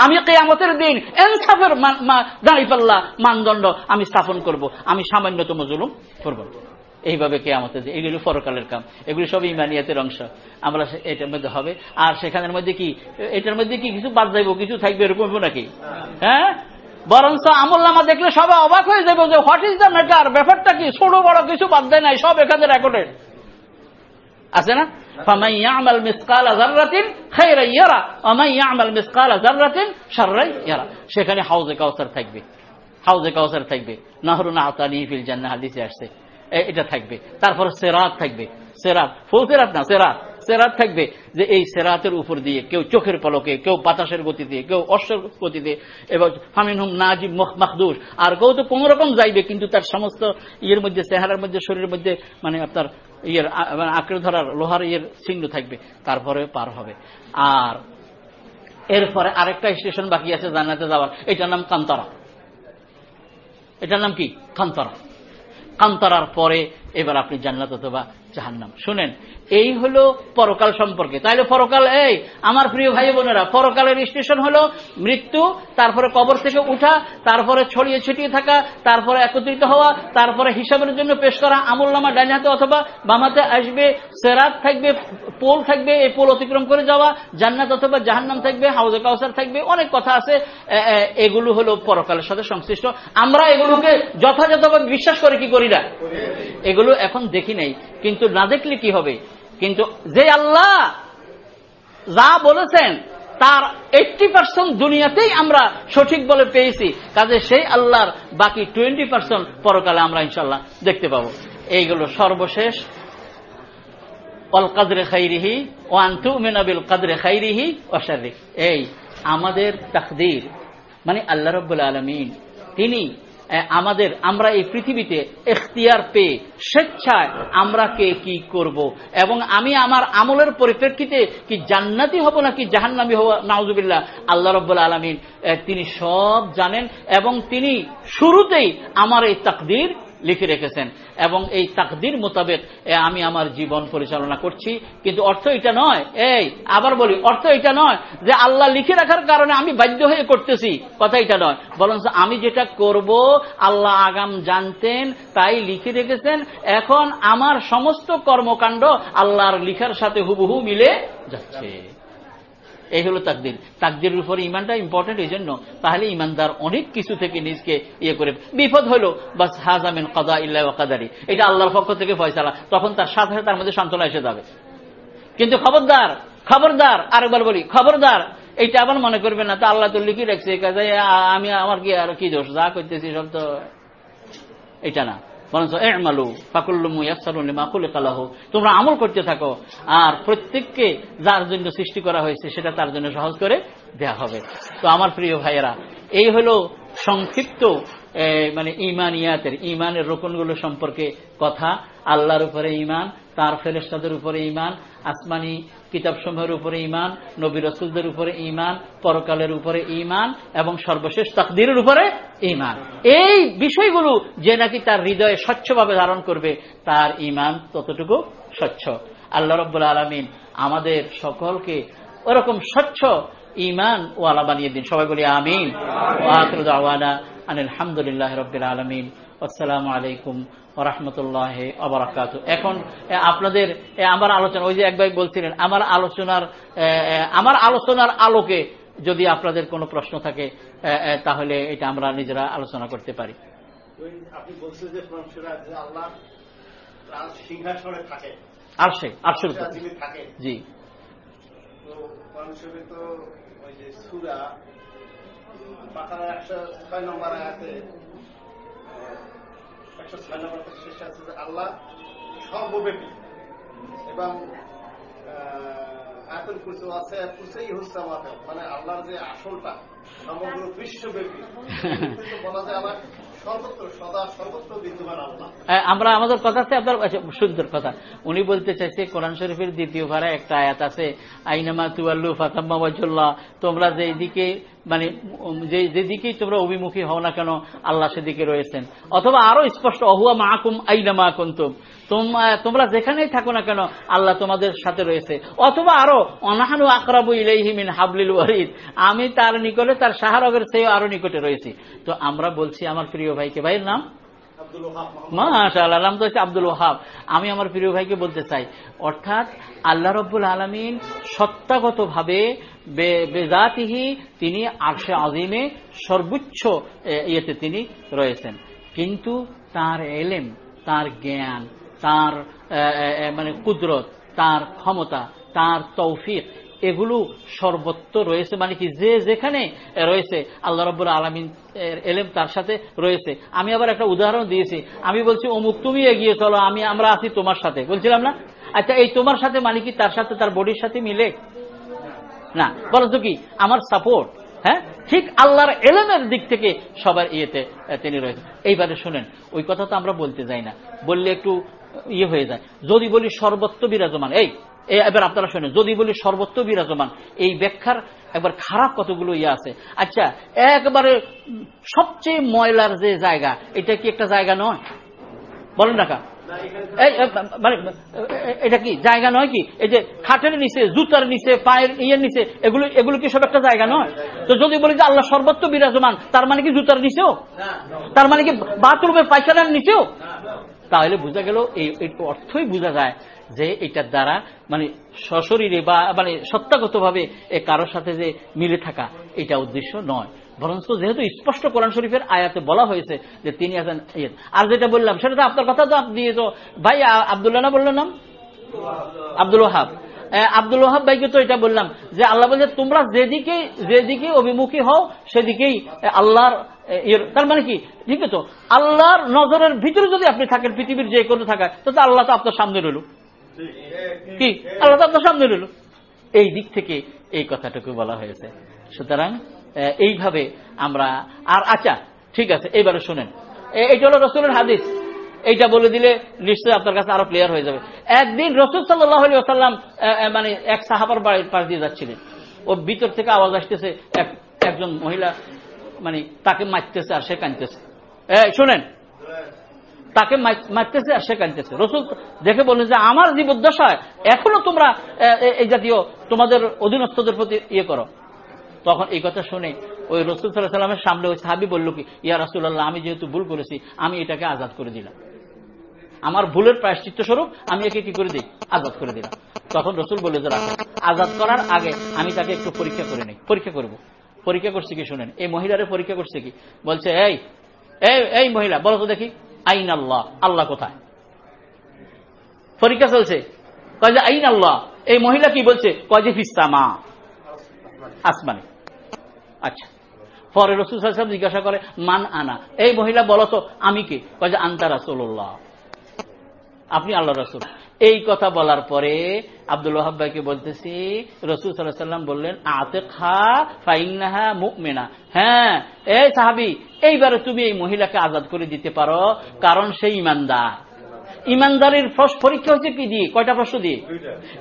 আমি কিয়ামতের দিন ইনসাফের দাড়ি পাল্লা মানদণ্ড আমি স্থাপন করব। আমি সামান্যতম জুলুম করব। এইভাবে কে আমাদের এগুলো পরকালের কাম। এগুলো সব ইমানিয়াতের অংশ। আমরা এটার মধ্যে হবে। আর সেখানের মধ্যে কি? এটার মধ্যে কি কিছু বাদ যাইব? কিছু থাকবে এরকম নাকি? হ্যাঁ? বরঞ্চ আমল নামা দেখলে সবাই অবাক হয়ে যাব যে হোয়াট ইজ দ্য ম্যাটার ব্যাপারটা কি? ছোট, বড় কিছু বাদ দেয় নাই, সব এখানে রেকর্ডেড আছে না? সেখানে হাউজে কাউসার থাকবে। হাউজে কাউসার থাকবে। নাহরুন আতানি ফিল জান্ন হাদিসে আসছে। এটা থাকবে। তারপর সেরাত থাকবে। সেরাত। ফুল সেরাত না, সেরাত। সেরাত থাকবে যে এই সেরাতের উপর দিয়ে কেউ চোখের পলকে, কেউ বাতাসের গতিতে, কেউ অশ্বের গতিতে, এবং ফামিন হুম নাজিব মাহদুস আর কেউ তো কোন রকম যাইবে, কিন্তু তার সমস্ত ইয়ের মধ্যে, চেহারার মধ্যে, শরীরের মধ্যে মানে আপনার ইয়ের মানে আঁকড়ে ধরার লোহার ইয়ের চিহ্ন থাকবে। তারপরে পার হবে। আর এরপরে আরেকটা স্টেশন বাকি আছে জান্নাতে যাওয়ার। এটার নাম কান্তরা। এটার নাম কি? কান্তরা। কান্তরার পরে এবার আপনি জান্নাত অথবা জাহান্নাম। শুনেন, এই হলো পরকাল সম্পর্কে। তাইলে পরকাল এই, আমার প্রিয় ভাই বোনেরা, পরকালের স্টেশন হলো মৃত্যু, তারপরে কবর থেকে উঠা, তারপরে ছড়িয়ে ছিটিয়ে থাকা, তারপরে একত্রিত হওয়া, তারপরে হিসাবের জন্য পেশ করা আমল নামা ডাইন হাতে অথবা বামাতে আসবে, সেরাত থাকবে, পোল থাকবে, এই পোল অতিক্রম করে যাওয়া, জান্নাত অথবা জাহান্নাম থাকবে, হাউজে কাউসার থাকবে, অনেক কথা আছে এগুলো হলো পরকালের সাথে সংশ্লিষ্ট। আমরা এগুলোকে যথাযথভাবে বিশ্বাস করে কি করি না? এগুলো এখন দেখি নাই, কিন্তু না দেখলে কি হবে? কিন্তু যে আল্লাহ যা বলেছেন, তার এইটটি পার্সেন্ট দুনিয়াতেই আমরা সঠিক বলে পেয়েছি। কাজে সেই আল্লাহর বাকি টোয়েন্টি পার্সেন্ট পরকালে আমরা ইনশাল্লাহ দেখতে পাবো। এইগুলো সর্বশেষ। অল কাদরে খাইরিহি ও আন্তু মেনাবিল কাদরে খাইরিহি অশারি এই আমাদের তাকদির মানে আল্লাহ রব্বুল আলমিন, তিনি আমাদের, আমরা এই পৃথিবীতে এখতিয়ার পেয়ে স্বেচ্ছায় আমরা কে কি করব? এবং আমি আমার আমলের পরিপ্রেক্ষিতে কি জান্নাতি হব নাকি জাহান্নামি হব? নাউজুবিল্লাহ, আল্লাহ রব্বুল আলমিন তিনি সব জানেন এবং তিনি শুরুতেই আমার এই তাকদির লিখে রেখেছেন। এবং এই তাকদির মোতাবেক আমি আমার জীবন পরিচালনা করছি। কিন্তু অর্থ এটা নয়, এই, আবার বলি, অর্থ এটা নয় যে আল্লাহ লিখে রাখার কারণে আমি বাধ্য হয়ে করতেছি, কথা এটা নয়। বরঞ্চ আমি যেটা করব, আল্লাহ আগাম জানতেন, তাই লিখে রেখেছেন। এখন আমার সমস্ত কর্মকাণ্ড আল্লাহর লিখার সাথে হুবহু মিলে যাচ্ছে। এই হলো তাকদির। তাকদিরের উপরে ইমানটা ইম্পর্টেন্ট এই জন্য। তাহলে ইমানদার অনেক কিছু থেকে নিজকে ইয়ে করে বিপদ হলো, বাস হাজামিন কদা ইল্লা কাদারি। এটা আল্লাহর পক্ষ থেকে ফয়সালা। তখন তার সাথে সাথে তার মধ্যে সান্ত্বনা এসে যাবে। কিন্তু খবরদার খবরদার, আরেকবার বলি, খবরদার, এইটা আবার মনে করবে না, তা আল্লাহ তো লিখে রাখছে আমি আমার কি আর কি দোষ? যা করতেছি সব তো এটা না। তোমরা আমল করতে থাকো। আর প্রত্যেককে যার জন্য সৃষ্টি করা হয়েছে, সেটা তার জন্য সহজ করে দেয়া হবে। তো আমার প্রিয় ভাইয়েরা, এই হলো সংক্ষিপ্ত মানে ইমানিয়াতের, ইমানের রোকনগুলো সম্পর্কে কথা, আল্লাহর উপরে ইমান তার ফেরেস্তাদের উপরে ইমান আসমানি কিতাব সমূহের উপরে ইমান নবী রসুলদের উপরে ইমান পরকালের উপরে ইমান এবং সর্বশেষ তাকদিরের উপরে ইমান এই বিষয়গুলো যে নাকি তার হৃদয়ে স্বচ্ছভাবে ধারণ করবে, তার ইমান ততটুকু স্বচ্ছ। আল্লাহ রব্বুল আলমিন আমাদের সকলকে ওরকম স্বচ্ছ ইমান ওয়ালা বানিয়ে দিন। সবাই বলি আমিন। ওয়ানা আলহামদুলিল্লাহ রবিল আলমিন। আসসালামু আলাইকুম রহমতুল্লাহ অবরাকাত এখন আপনাদের আমার আলোচনা ওই যে একবার বলছিলেন আমার আলোচনার আমার আলোচনার আলোকে যদি আপনাদের কোনো প্রশ্ন থাকে তাহলে এটা আমরা নিজেরা আলোচনা করতে পারি। জি। বাকারা একশো ছয় নম্বর আয়াতে একশো ছয় নম্বর শেষ আছে যে আল্লাহ সর্বব্যাপী এবং এখন কুসু আছে কুসেই আমাদের। মানে আল্লাহর যে আসলটা সমগ্র বিশ্বব্যাপী। বলা যায় আবার হ্যাঁ, আমরা আমাদের কথা আছে আপনার সুন্দর কথা। উনি বলতে চাইছে কোরআন শরীফের দ্বিতীয় ভাড়া একটা আয়াত আছে আইনামা তুয়াল্লু ফাতাম্মাবাজুল্লাহ তোমরা যেদিকে মানে যেদিকেই তোমরা অভিমুখী হও না কেন আল্লাহ সেদিকে রয়েছেন। অথবা আরও স্পষ্ট অহুয়া মাহকুম আইনামা কুন্তুম। তোম- তোমরা যেখানেই থাকো না কেন আল্লাহ তোমাদের সাথে রয়েছে। অথবা আরও অনাহানু আকরাবু ইলাইহি মিন হাবলিল ওয়ারিদ। আমি তার নিকটে তার শাহরগের চেয়ে আরও নিকটে রয়েছি। তো আমরা বলছি আমার প্রিয় ভাইকে ভাইয়ের নাম? আব্দুল ওহাব মাশাআল্লাহ নাম তো হচ্ছে আব্দুল ওহাব। আমি আমার প্রিয় ভাইকে বলতে চাই অর্থাৎ আল্লাহ রব্বুল আলমিন সত্তাগত ভাবে বেজাতিহি তিনি আরশে আজিমে সর্বোচ্চ ইয়েতে তিনি রয়েছেন। কিন্তু তার এলেম তার জ্ঞান তার মানে কুদরত, তার ক্ষমতা, তার তৌফিক, এগুলো সর্বত্র রয়েছে। মানে কি, যে যেখানে রয়েছে, আল্লাহ রব্বুল আলমিন এলেম তার সাথে রয়েছে। আমি আবার একটা উদাহরণ দিয়েছি। আমি বলছি, অমুক, তুমি এগিয়ে চলো, আমি, আমরা আছি তোমার সাথে। বলছিলাম না? আচ্ছা এই তোমার সাথে মানে কি, তার সাথে, তার বডির সাথে মিলে? না। বলো তো কি, আমার সাপোর্ট হ্যাঁ? ঠিক আল্লাহর এলেমের দিক থেকে সবার ইয়েতে তিনি রয়েছেন। এইবারে শোনেন, ওই কথা তো আমরা বলতে যাই না। বললে একটু ইয়ে হয়ে যায়। যদি বলি সর্বত্র বিরাজমান এই এবার আপনারা শোনেন যদি বলি সর্বত্র বিরাজমান এই ব্যাখ্যার একবার খারাপ কতগুলো ইয়ে আছে। আচ্ছা একবারে সবচেয়ে ময়লার যে জায়গা এটা কি একটা জায়গা নয়? বলেন এ, মানে এটা কি জায়গা নয় কি? এই যে খাটের নিচে জুতার নিচে পায়ের ইয়ের নিচে এগুলো এগুলো কি সব একটা জায়গা নয়? তো যদি বলি যে আল্লাহ সর্বত্র বিরাজমান তার মানে কি জুতার নিচেও? তার মানে কি বাথরুমের পায়খানার নিচেও? তাহলে বোঝা গেল এই অর্থই বোঝা যায় যে এটার দ্বারা মানে সশরীরে বা মানে সত্তাগত ভাবে কারোর সাথে যে মিলে থাকা, এটা উদ্দেশ্য নয়। বরঞ্চ যেহেতু স্পষ্ট কোরআন শরীফের আয়াতে বলা হয়েছে যে তিনি আছেন ইয়ে। আর যেটা বললাম, সেটা তো আপনার কথা তো আপনি ভাই আবদুল্লাহ না বললেন নাম? আব্দুল ওহাব আব্দুল ওহাব ভাইকে তো এটা বললাম যে আল্লাহ বলছে, তোমরা যেদিকে যেদিকে অভিমুখী হও, সেদিকেই আল্লাহর তার মানে কি? ঠিক তো আল্লাহর নজরের ভিতরে যদি আপনি থাকেন, পৃথিবীর যে কোনো থাকা তো আল্লাহ তো আপনার সামনে রইল। কি? আল্লাহ তো আপনার সামনে রইল। এই দিক থেকে এই কথাটুকু বলা হয়েছে। সুতরাং এইভাবে আমরা, আর আচ্ছা ঠিক আছে, এইবারে শুনেন। এইটা হলো রসুলের হাদিস। এইটা বলে দিলে নিশ্চয়ই আপনার কাছে আরও ক্লিয়ার হয়ে যাবে। একদিন রসুল সাল্লাহ আসাল্লাম মানে এক সাহাবার বাড়ির পাশ দিয়ে যাচ্ছিলেন। ও ভিতর থেকে আওয়াজ আসতেছে এক- একজন মহিলা মানে তাকে মারতেছে আর সে কাঁদতেছে। এ, শোনেন। তাকে মারতেছে আর সে কাঁদতেছে। রসুল দেখে বললেন যে আমার জীবদ্দশায় এখনও তোমরা এই জাতীয় তোমাদের অধীনস্থদের প্রতি ইয়ে করো। তখন এই কথা শুনে ওই রসুল সাল্লাহ সাল্লামের সামনে ওই সাহাবি বলল কি ইয়া রাসুল্লাহ আমি যেহেতু ভুল করেছি আমি এটাকে আজাদ করে দিলাম। আমার ভুলের প্রায়শ্চিত্ত স্বরূপ আমি একে কি করে দিই? আজাদ করে দিলাম। তখন রসুল বলে যে, রাখো, আজাদ করার আগে আমি তাকে একটু পরীক্ষা করে নিই। পরীক্ষা করব। পরীক্ষা করছে কি শুনেন? এই মহিলারে পরীক্ষা করছে কি? বলছে, এই এই মহিলা, বলো তো দেখি, আইন আল্লাহ আল্লাহ কোথায়? পরীক্ষা চলছে। কয় যে, আইন আল্লাহ। এই মহিলা কি বলছে? কয় যে, ফিস্তামা, আসমানে। আচ্ছা। পরে রসুল সাহেব জিজ্ঞাসা করে, মান আনা? এই মহিলা, বলো তো, আমি কে? কয় যে, আন্তা রাসুল্লাহ আপনি আল্লাহ রসুল। এই কথা বলার পরে আব্দুল ওহাব ভাইকে বলতেছি রসুল সাল্লাহ সাল্লাম বললেন আতে খা ফাইনাহা মুকমেনা হ্যাঁ এই সাহাবি এইবারে তুমি এই মহিলাকে আজাদ করে দিতে পারো কারণ সে ইমানদার। ইমানদারের ফার্স্ট পরীক্ষা হচ্ছে কি দিয়ে? কয়টা প্রশ্ন দিয়ে?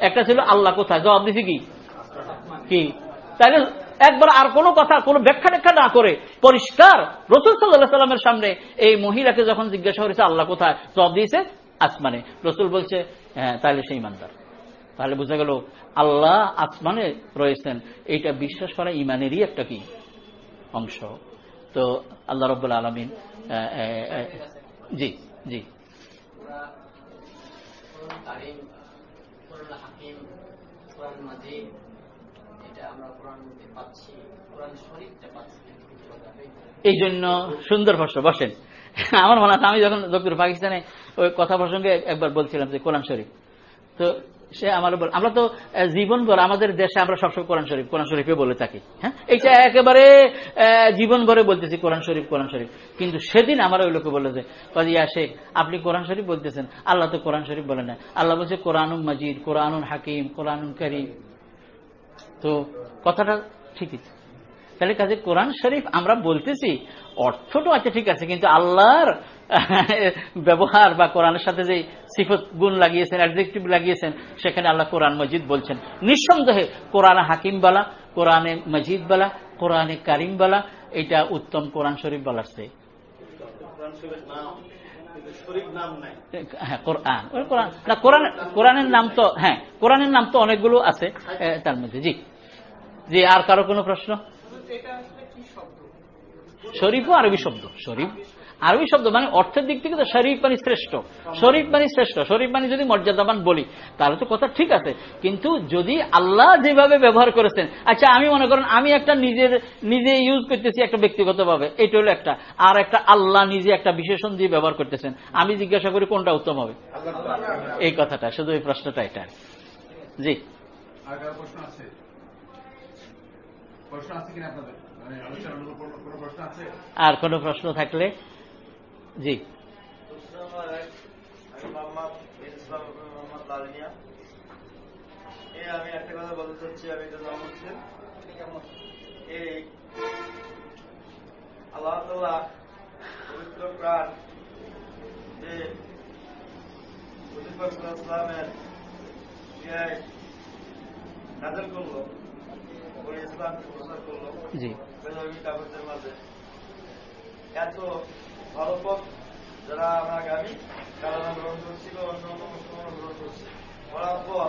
একটা ছিল আল্লাহ কোথায়? জবাব দিছে কি? কি? তাহলে একবার আর কোনো কথা কোনো ব্যাখ্যা ট্যাখ্যা না করে পরিষ্কার রসুল সাল্লাহ সাল্লামের সামনে এই মহিলাকে যখন জিজ্ঞাসা করেছে আল্লাহ কোথায়? জবাব দিয়েছে আসমানে। রসুল বলছে হ্যাঁ তাহলে সেই ইমানদার। তাহলে বোঝা গেল, আল্লাহ আসমানে রয়েছেন। এইটা বিশ্বাস করা ইমানেরই একটা কি? অংশ। তো আল্লাহ রব্বুল আলমিন জি জি। এই জন্য সুন্দর প্রশ্ন বসেন। আমার মনে আছে আমি যখন দক্ষিণ পাকিস্তানে ওই কথা প্রসঙ্গে একবার বলছিলাম যে কোরআন শরীফ, তো সে আমার আমরা তো জীবন ভর আমাদের দেশে আমরা সবসময় কোরআন শরীফ, কোরআন শরীফে বলে থাকি হ্যাঁ? এইটা একেবারে জীবন ভরে বলতেছি কোরআন শরীফ কোরআন শরীফ। কিন্তু সেদিন আমার ওই লোকে বলে যে ইয়া শেখ, আপনি কোরআন শরীফ বলতেছেন, আল্লাহ তো কোরআন শরীফ বলে না। আল্লাহ বলছে কোরআনুম মাজিদ, কোরআনুন হাকিম, কোরআনুন করিম। তো কথাটা ঠিকই। তাহলে কাজে কোরআন শরীফ আমরা বলতেছি অর্থটা আছে ঠিক আছে কিন্তু আল্লাহর ব্যবহার বা কোরআনের সাথে যে সিফত গুণ লাগিয়েছেন অ্যাডজেক্টিভ লাগিয়েছেন সেখানে আল্লাহ কোরআন মজিদ বলছেন। নিঃসন্দেহে কোরআন হাকিম বালা কোরআনে মজিদ বালা কোরআনে কারিম বালা এটা উত্তম কোরআন শরীফ বলার চেয়ে। কোরআন নাই। হ্যাঁ না কোরআন কোরআনের নাম তো হ্যাঁ কোরআনের নাম তো অনেকগুলো আছে তার মধ্যে জি। জি আর কারও কোনো প্রশ্ন? শরীফও আরবি শব্দ। শরীফ, আরবি শব্দ মানে অর্থের দিক থেকে তো শরীফ মানে শ্রেষ্ঠ। শরীফ মানে শ্রেষ্ঠ, শরীফ মানে যদি মর্যাদাবান বলি, তাহলে তো কথা ঠিক আছে। কিন্তু যদি আল্লাহ যেভাবে ব্যবহার করেছেন আচ্ছা আমি মনে করেন, আমি একটা নিজের, নিজে ইউজ করতেছি একটা ব্যক্তিগতভাবে, এটা হলো একটা। আর একটা আল্লাহ নিজে একটা বিশেষণ দিয়ে ব্যবহার করতেছেন, আমি জিজ্ঞাসা করি কোনটা উত্তম হবে? এই কথাটা, শুধু এই প্রশ্নটা এটা জি। আর প্রশ্ন আছে প্রশ্ন আছে কিনা আপনাদের মানে আলোচনার কোনো কোনো প্রশ্ন আছে আর কোনো প্রশ্ন থাকলে? জি। আমি একটা কথা বলতে চাচ্ছি আমি এই আল্লাহ পবিত্র প্রাণ যে ইসলামের নাজল করল ওই ইসলামকে প্রচার করল জি। এত ভালো পথ যারা আমরা আগামী কারণ গ্রহণ করছি বা অন্য অন্য মুসলমান গ্রহণ করছি। করার পর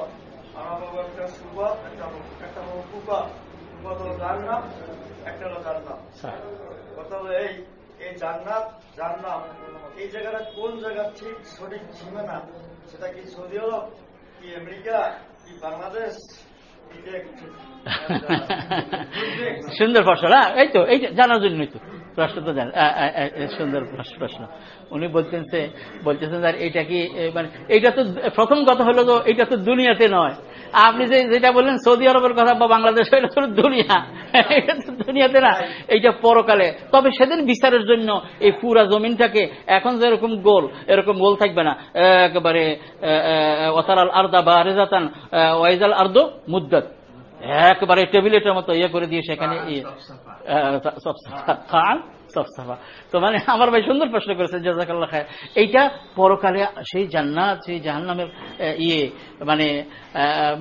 আমরা পাবো একটা সুপথ একটা একটা পাবো কুপথ কুপথ হলো জান্নাত একটা হলো জান্নাত। কথা হলো এই এই জান্নাত জান্নাত এই জায়গাটা কোন জায়গা ঠিক সঠিক সীমানা সেটা কি সৌদি আরব কি আমেরিকা কি বাংলাদেশ? সুন্দর ফসল হ্যাঁ? এই তো এই জানার জন্যই তো প্রশ্ন তো জান। আ, আ, আ, সুন্দর প্রশ্ন উনি বলতেন যে বলতেছেন স্যার এটা কি মানে এটা তো প্রথম কথা হলো তো এটা তো দুনিয়াতে নয়। আপনি যেটা বললেন সৌদি আরবের কথা বা বাংলাদেশ এটা তো দুনিয়া। এটা তো দুনিয়াতে না। এইটা পরকালে। তবে সেদিন বিচারের জন্য এই পুরা জমিনটাকে এখন যেরকম গোল এরকম গোল থাকবে না। একেবারে ওসারাল আর্দা বা রেজাতান ওয়াইজাল আর্দ মুদ্দাত। একবারে টেবিলেটের মতো ইয়ে করে দিয়ে সেখানে ইয়ে, তো মানে আমার ভাই সুন্দর প্রশ্ন করেছে জাজাকাল্লা খায় এইটা পরকালে সেই জান্নাত সেই জাহান্নামের ইয়ে মানে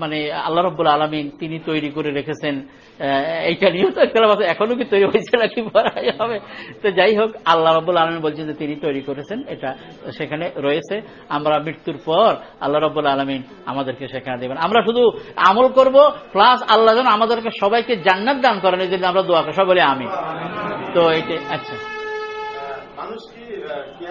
মানে আল্লাহ রব্বুল আলমিন তিনি তৈরি করে রেখেছেন। এইটা নিয়েও তো একটা এখনও কি তৈরি হয়েছে নাকি পড়াই হবে? তো যাই হোক, আল্লাহ রব্বুল আলমিন বলছেন যে তিনি তৈরি করেছেন এটা সেখানে রয়েছে। আমরা মৃত্যুর পর আল্লাহ রব্বুল আলমিন আমাদেরকে সেখানে দেবেন। আমরা শুধু আমল করব প্লাস আল্লাহ যেন আমাদেরকে সবাইকে জান্নাত দান করেন, এই জন্য আমরা দোয়া করি। সবাই আমি তো এইটা আচ্ছা। মানুষ কি কি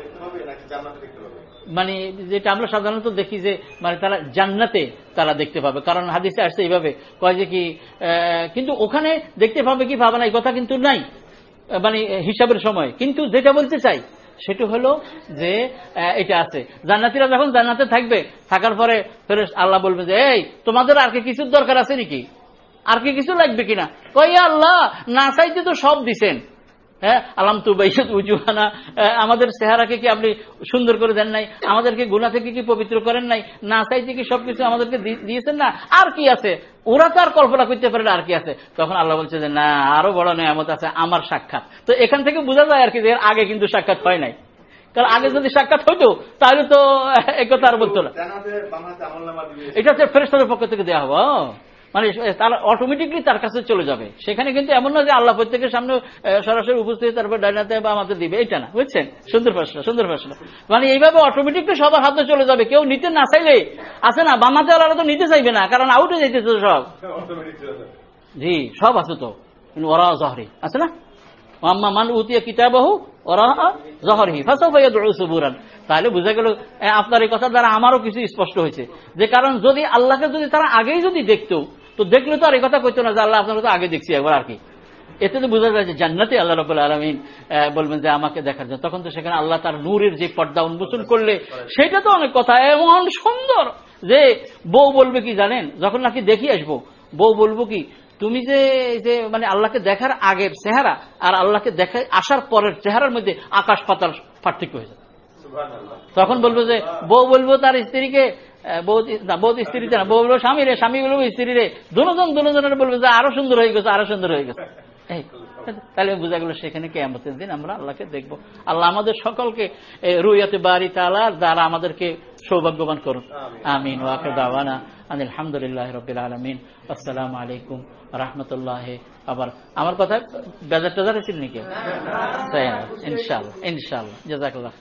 দেখতে পাবে নাকি জান্নাতে দেখতে পাবে? মানে যেটা আমরা সাধারণত দেখি যে মানে তারা জান্নাতে তারা দেখতে পাবে। কারণ হাদিসে আসছে এইভাবে। কয় যে কি কিন্তু ওখানে দেখতে পাবে কি পাবে না, এই কথা কিন্তু নাই। মানে হিসাবের সময়। কিন্তু যেটা বলতে চাই, সেটা হলো যে এটা আছে। জান্নাতিরা যখন জান্নাতে থাকবে, থাকার পরে ফেরেশ আল্লাহ বলবে যে, এই, তোমাদের আর কি কিছুর দরকার আছে নাকি? আর কি কিছু লাগবে কিনা? কই আল্লাহ, না চাইতে তো সব দিছেন। হ্যাঁ? আলাম তু বাইসত উজুহানা। আহ, আমাদের চেহারাকে কি আপনি সুন্দর করে দেন নাই? আমাদেরকে গুণা থেকে কি পবিত্র করেন নাই? না চাইতে কি সবকিছু আমাদেরকে দিয়েছেন না? আর কি আছে? ওরা তো আর কল্পনা করতে পারে না আর কি আছে। তখন আল্লাহ বলছে যে না আরও বড় নিয়ামত আছে আমার সাক্ষাৎ। তো এখান থেকে বোঝা যায় আর কি যে এর আগে কিন্তু সাক্ষাৎ হয় নাই। কারণ আগে যদি সাক্ষাৎ হইতো তাহলে তো আহ, এই কথা আর বলতো না। এটা হচ্ছে ফেরেস্তাদের পক্ষ থেকে দেওয়া হবে। মানে তার অটোমেটিকলি তার কাছে চলে যাবে। সেখানে কিন্তু এমন না যে আল্লাহ প্রত্যেকের সামনে সরাসরি উপস্থিত, তারপর ডাইনাতে বা আমাদের দিবে। এটা না, বুঝছেন? সুন্দর প্রশ্ন সুন্দর প্রশ্ন। মানে এইভাবে অটোমেটিকলি সবার হাতে চলে যাবে। কেউ নিতে না চাইলে, আছে না? বামাতে আল্লাহ তো নিতে চাইবে না, কারণ আউটে যাইতেছে তো সব। জি, সব আছে তো। ওরা জহরি, আছে না? আম্মা মান উতিয়া কিতাবাহু, ওরা তাহলে বুঝা গেল আপনার এই কথা দ্বারা আমারও কিছু স্পষ্ট হয়েছে। যে কারণ যদি আল্লাহকে যদি তারা আগেই যদি দেখতো তো দেখলে তো আর এই কথা কইতো না যে আল্লাহ আপনার তো আগে দেখছি একবার আর কি। এতে তো বোঝা যায় যে জান্নাতে আল্লাহ রবুল্লা আলমিন বলবেন যে আমাকে দেখার জন্য। তখন তো সেখানে আল্লাহ তার নূরের যে পর্দা উন্মোচন করলে সেটা তো অনেক কথা। এমন সুন্দর যে বউ বলবে কি জানেন? যখন নাকি দেখি আসব বউ বলব কি তুমি যে যে মানে আল্লাহকে দেখার আগের চেহারা আর আল্লাহকে দেখা আসার পরের চেহারার মধ্যে আকাশ পাতার পার্থক্য হয়ে যায় তখন বলব যে বউ বলব তার স্ত্রীকে স্ত্রীতে না বউ বলব স্বামী রে স্বামী বলব স্ত্রী রে। দুজন দুজনের বলব যে আরও সুন্দর হয়ে গেছে আরও সুন্দর হয়ে গেছে। তাহলে বোঝা গেল সেখানে কেয়ামতের দিন আমরা আল্লাহকে দেখব। আল্লাহ আমাদের সকলকে রুইয়াতে বাড়ি তালার দ্বারা আমাদেরকে সৌভাগ্যবান করুন আমিন। ওয়াকে দাওয়ানা আলহামদুলিল্লাহ রবিল আলমিন। আসসালাম আলাইকুম রহমতুল্লাহ আবার আমার কথা বেজার টেজার ছিল নাকি ইনশাল্লাহ ইনশাল্লাহ জাজাকাল্লাহ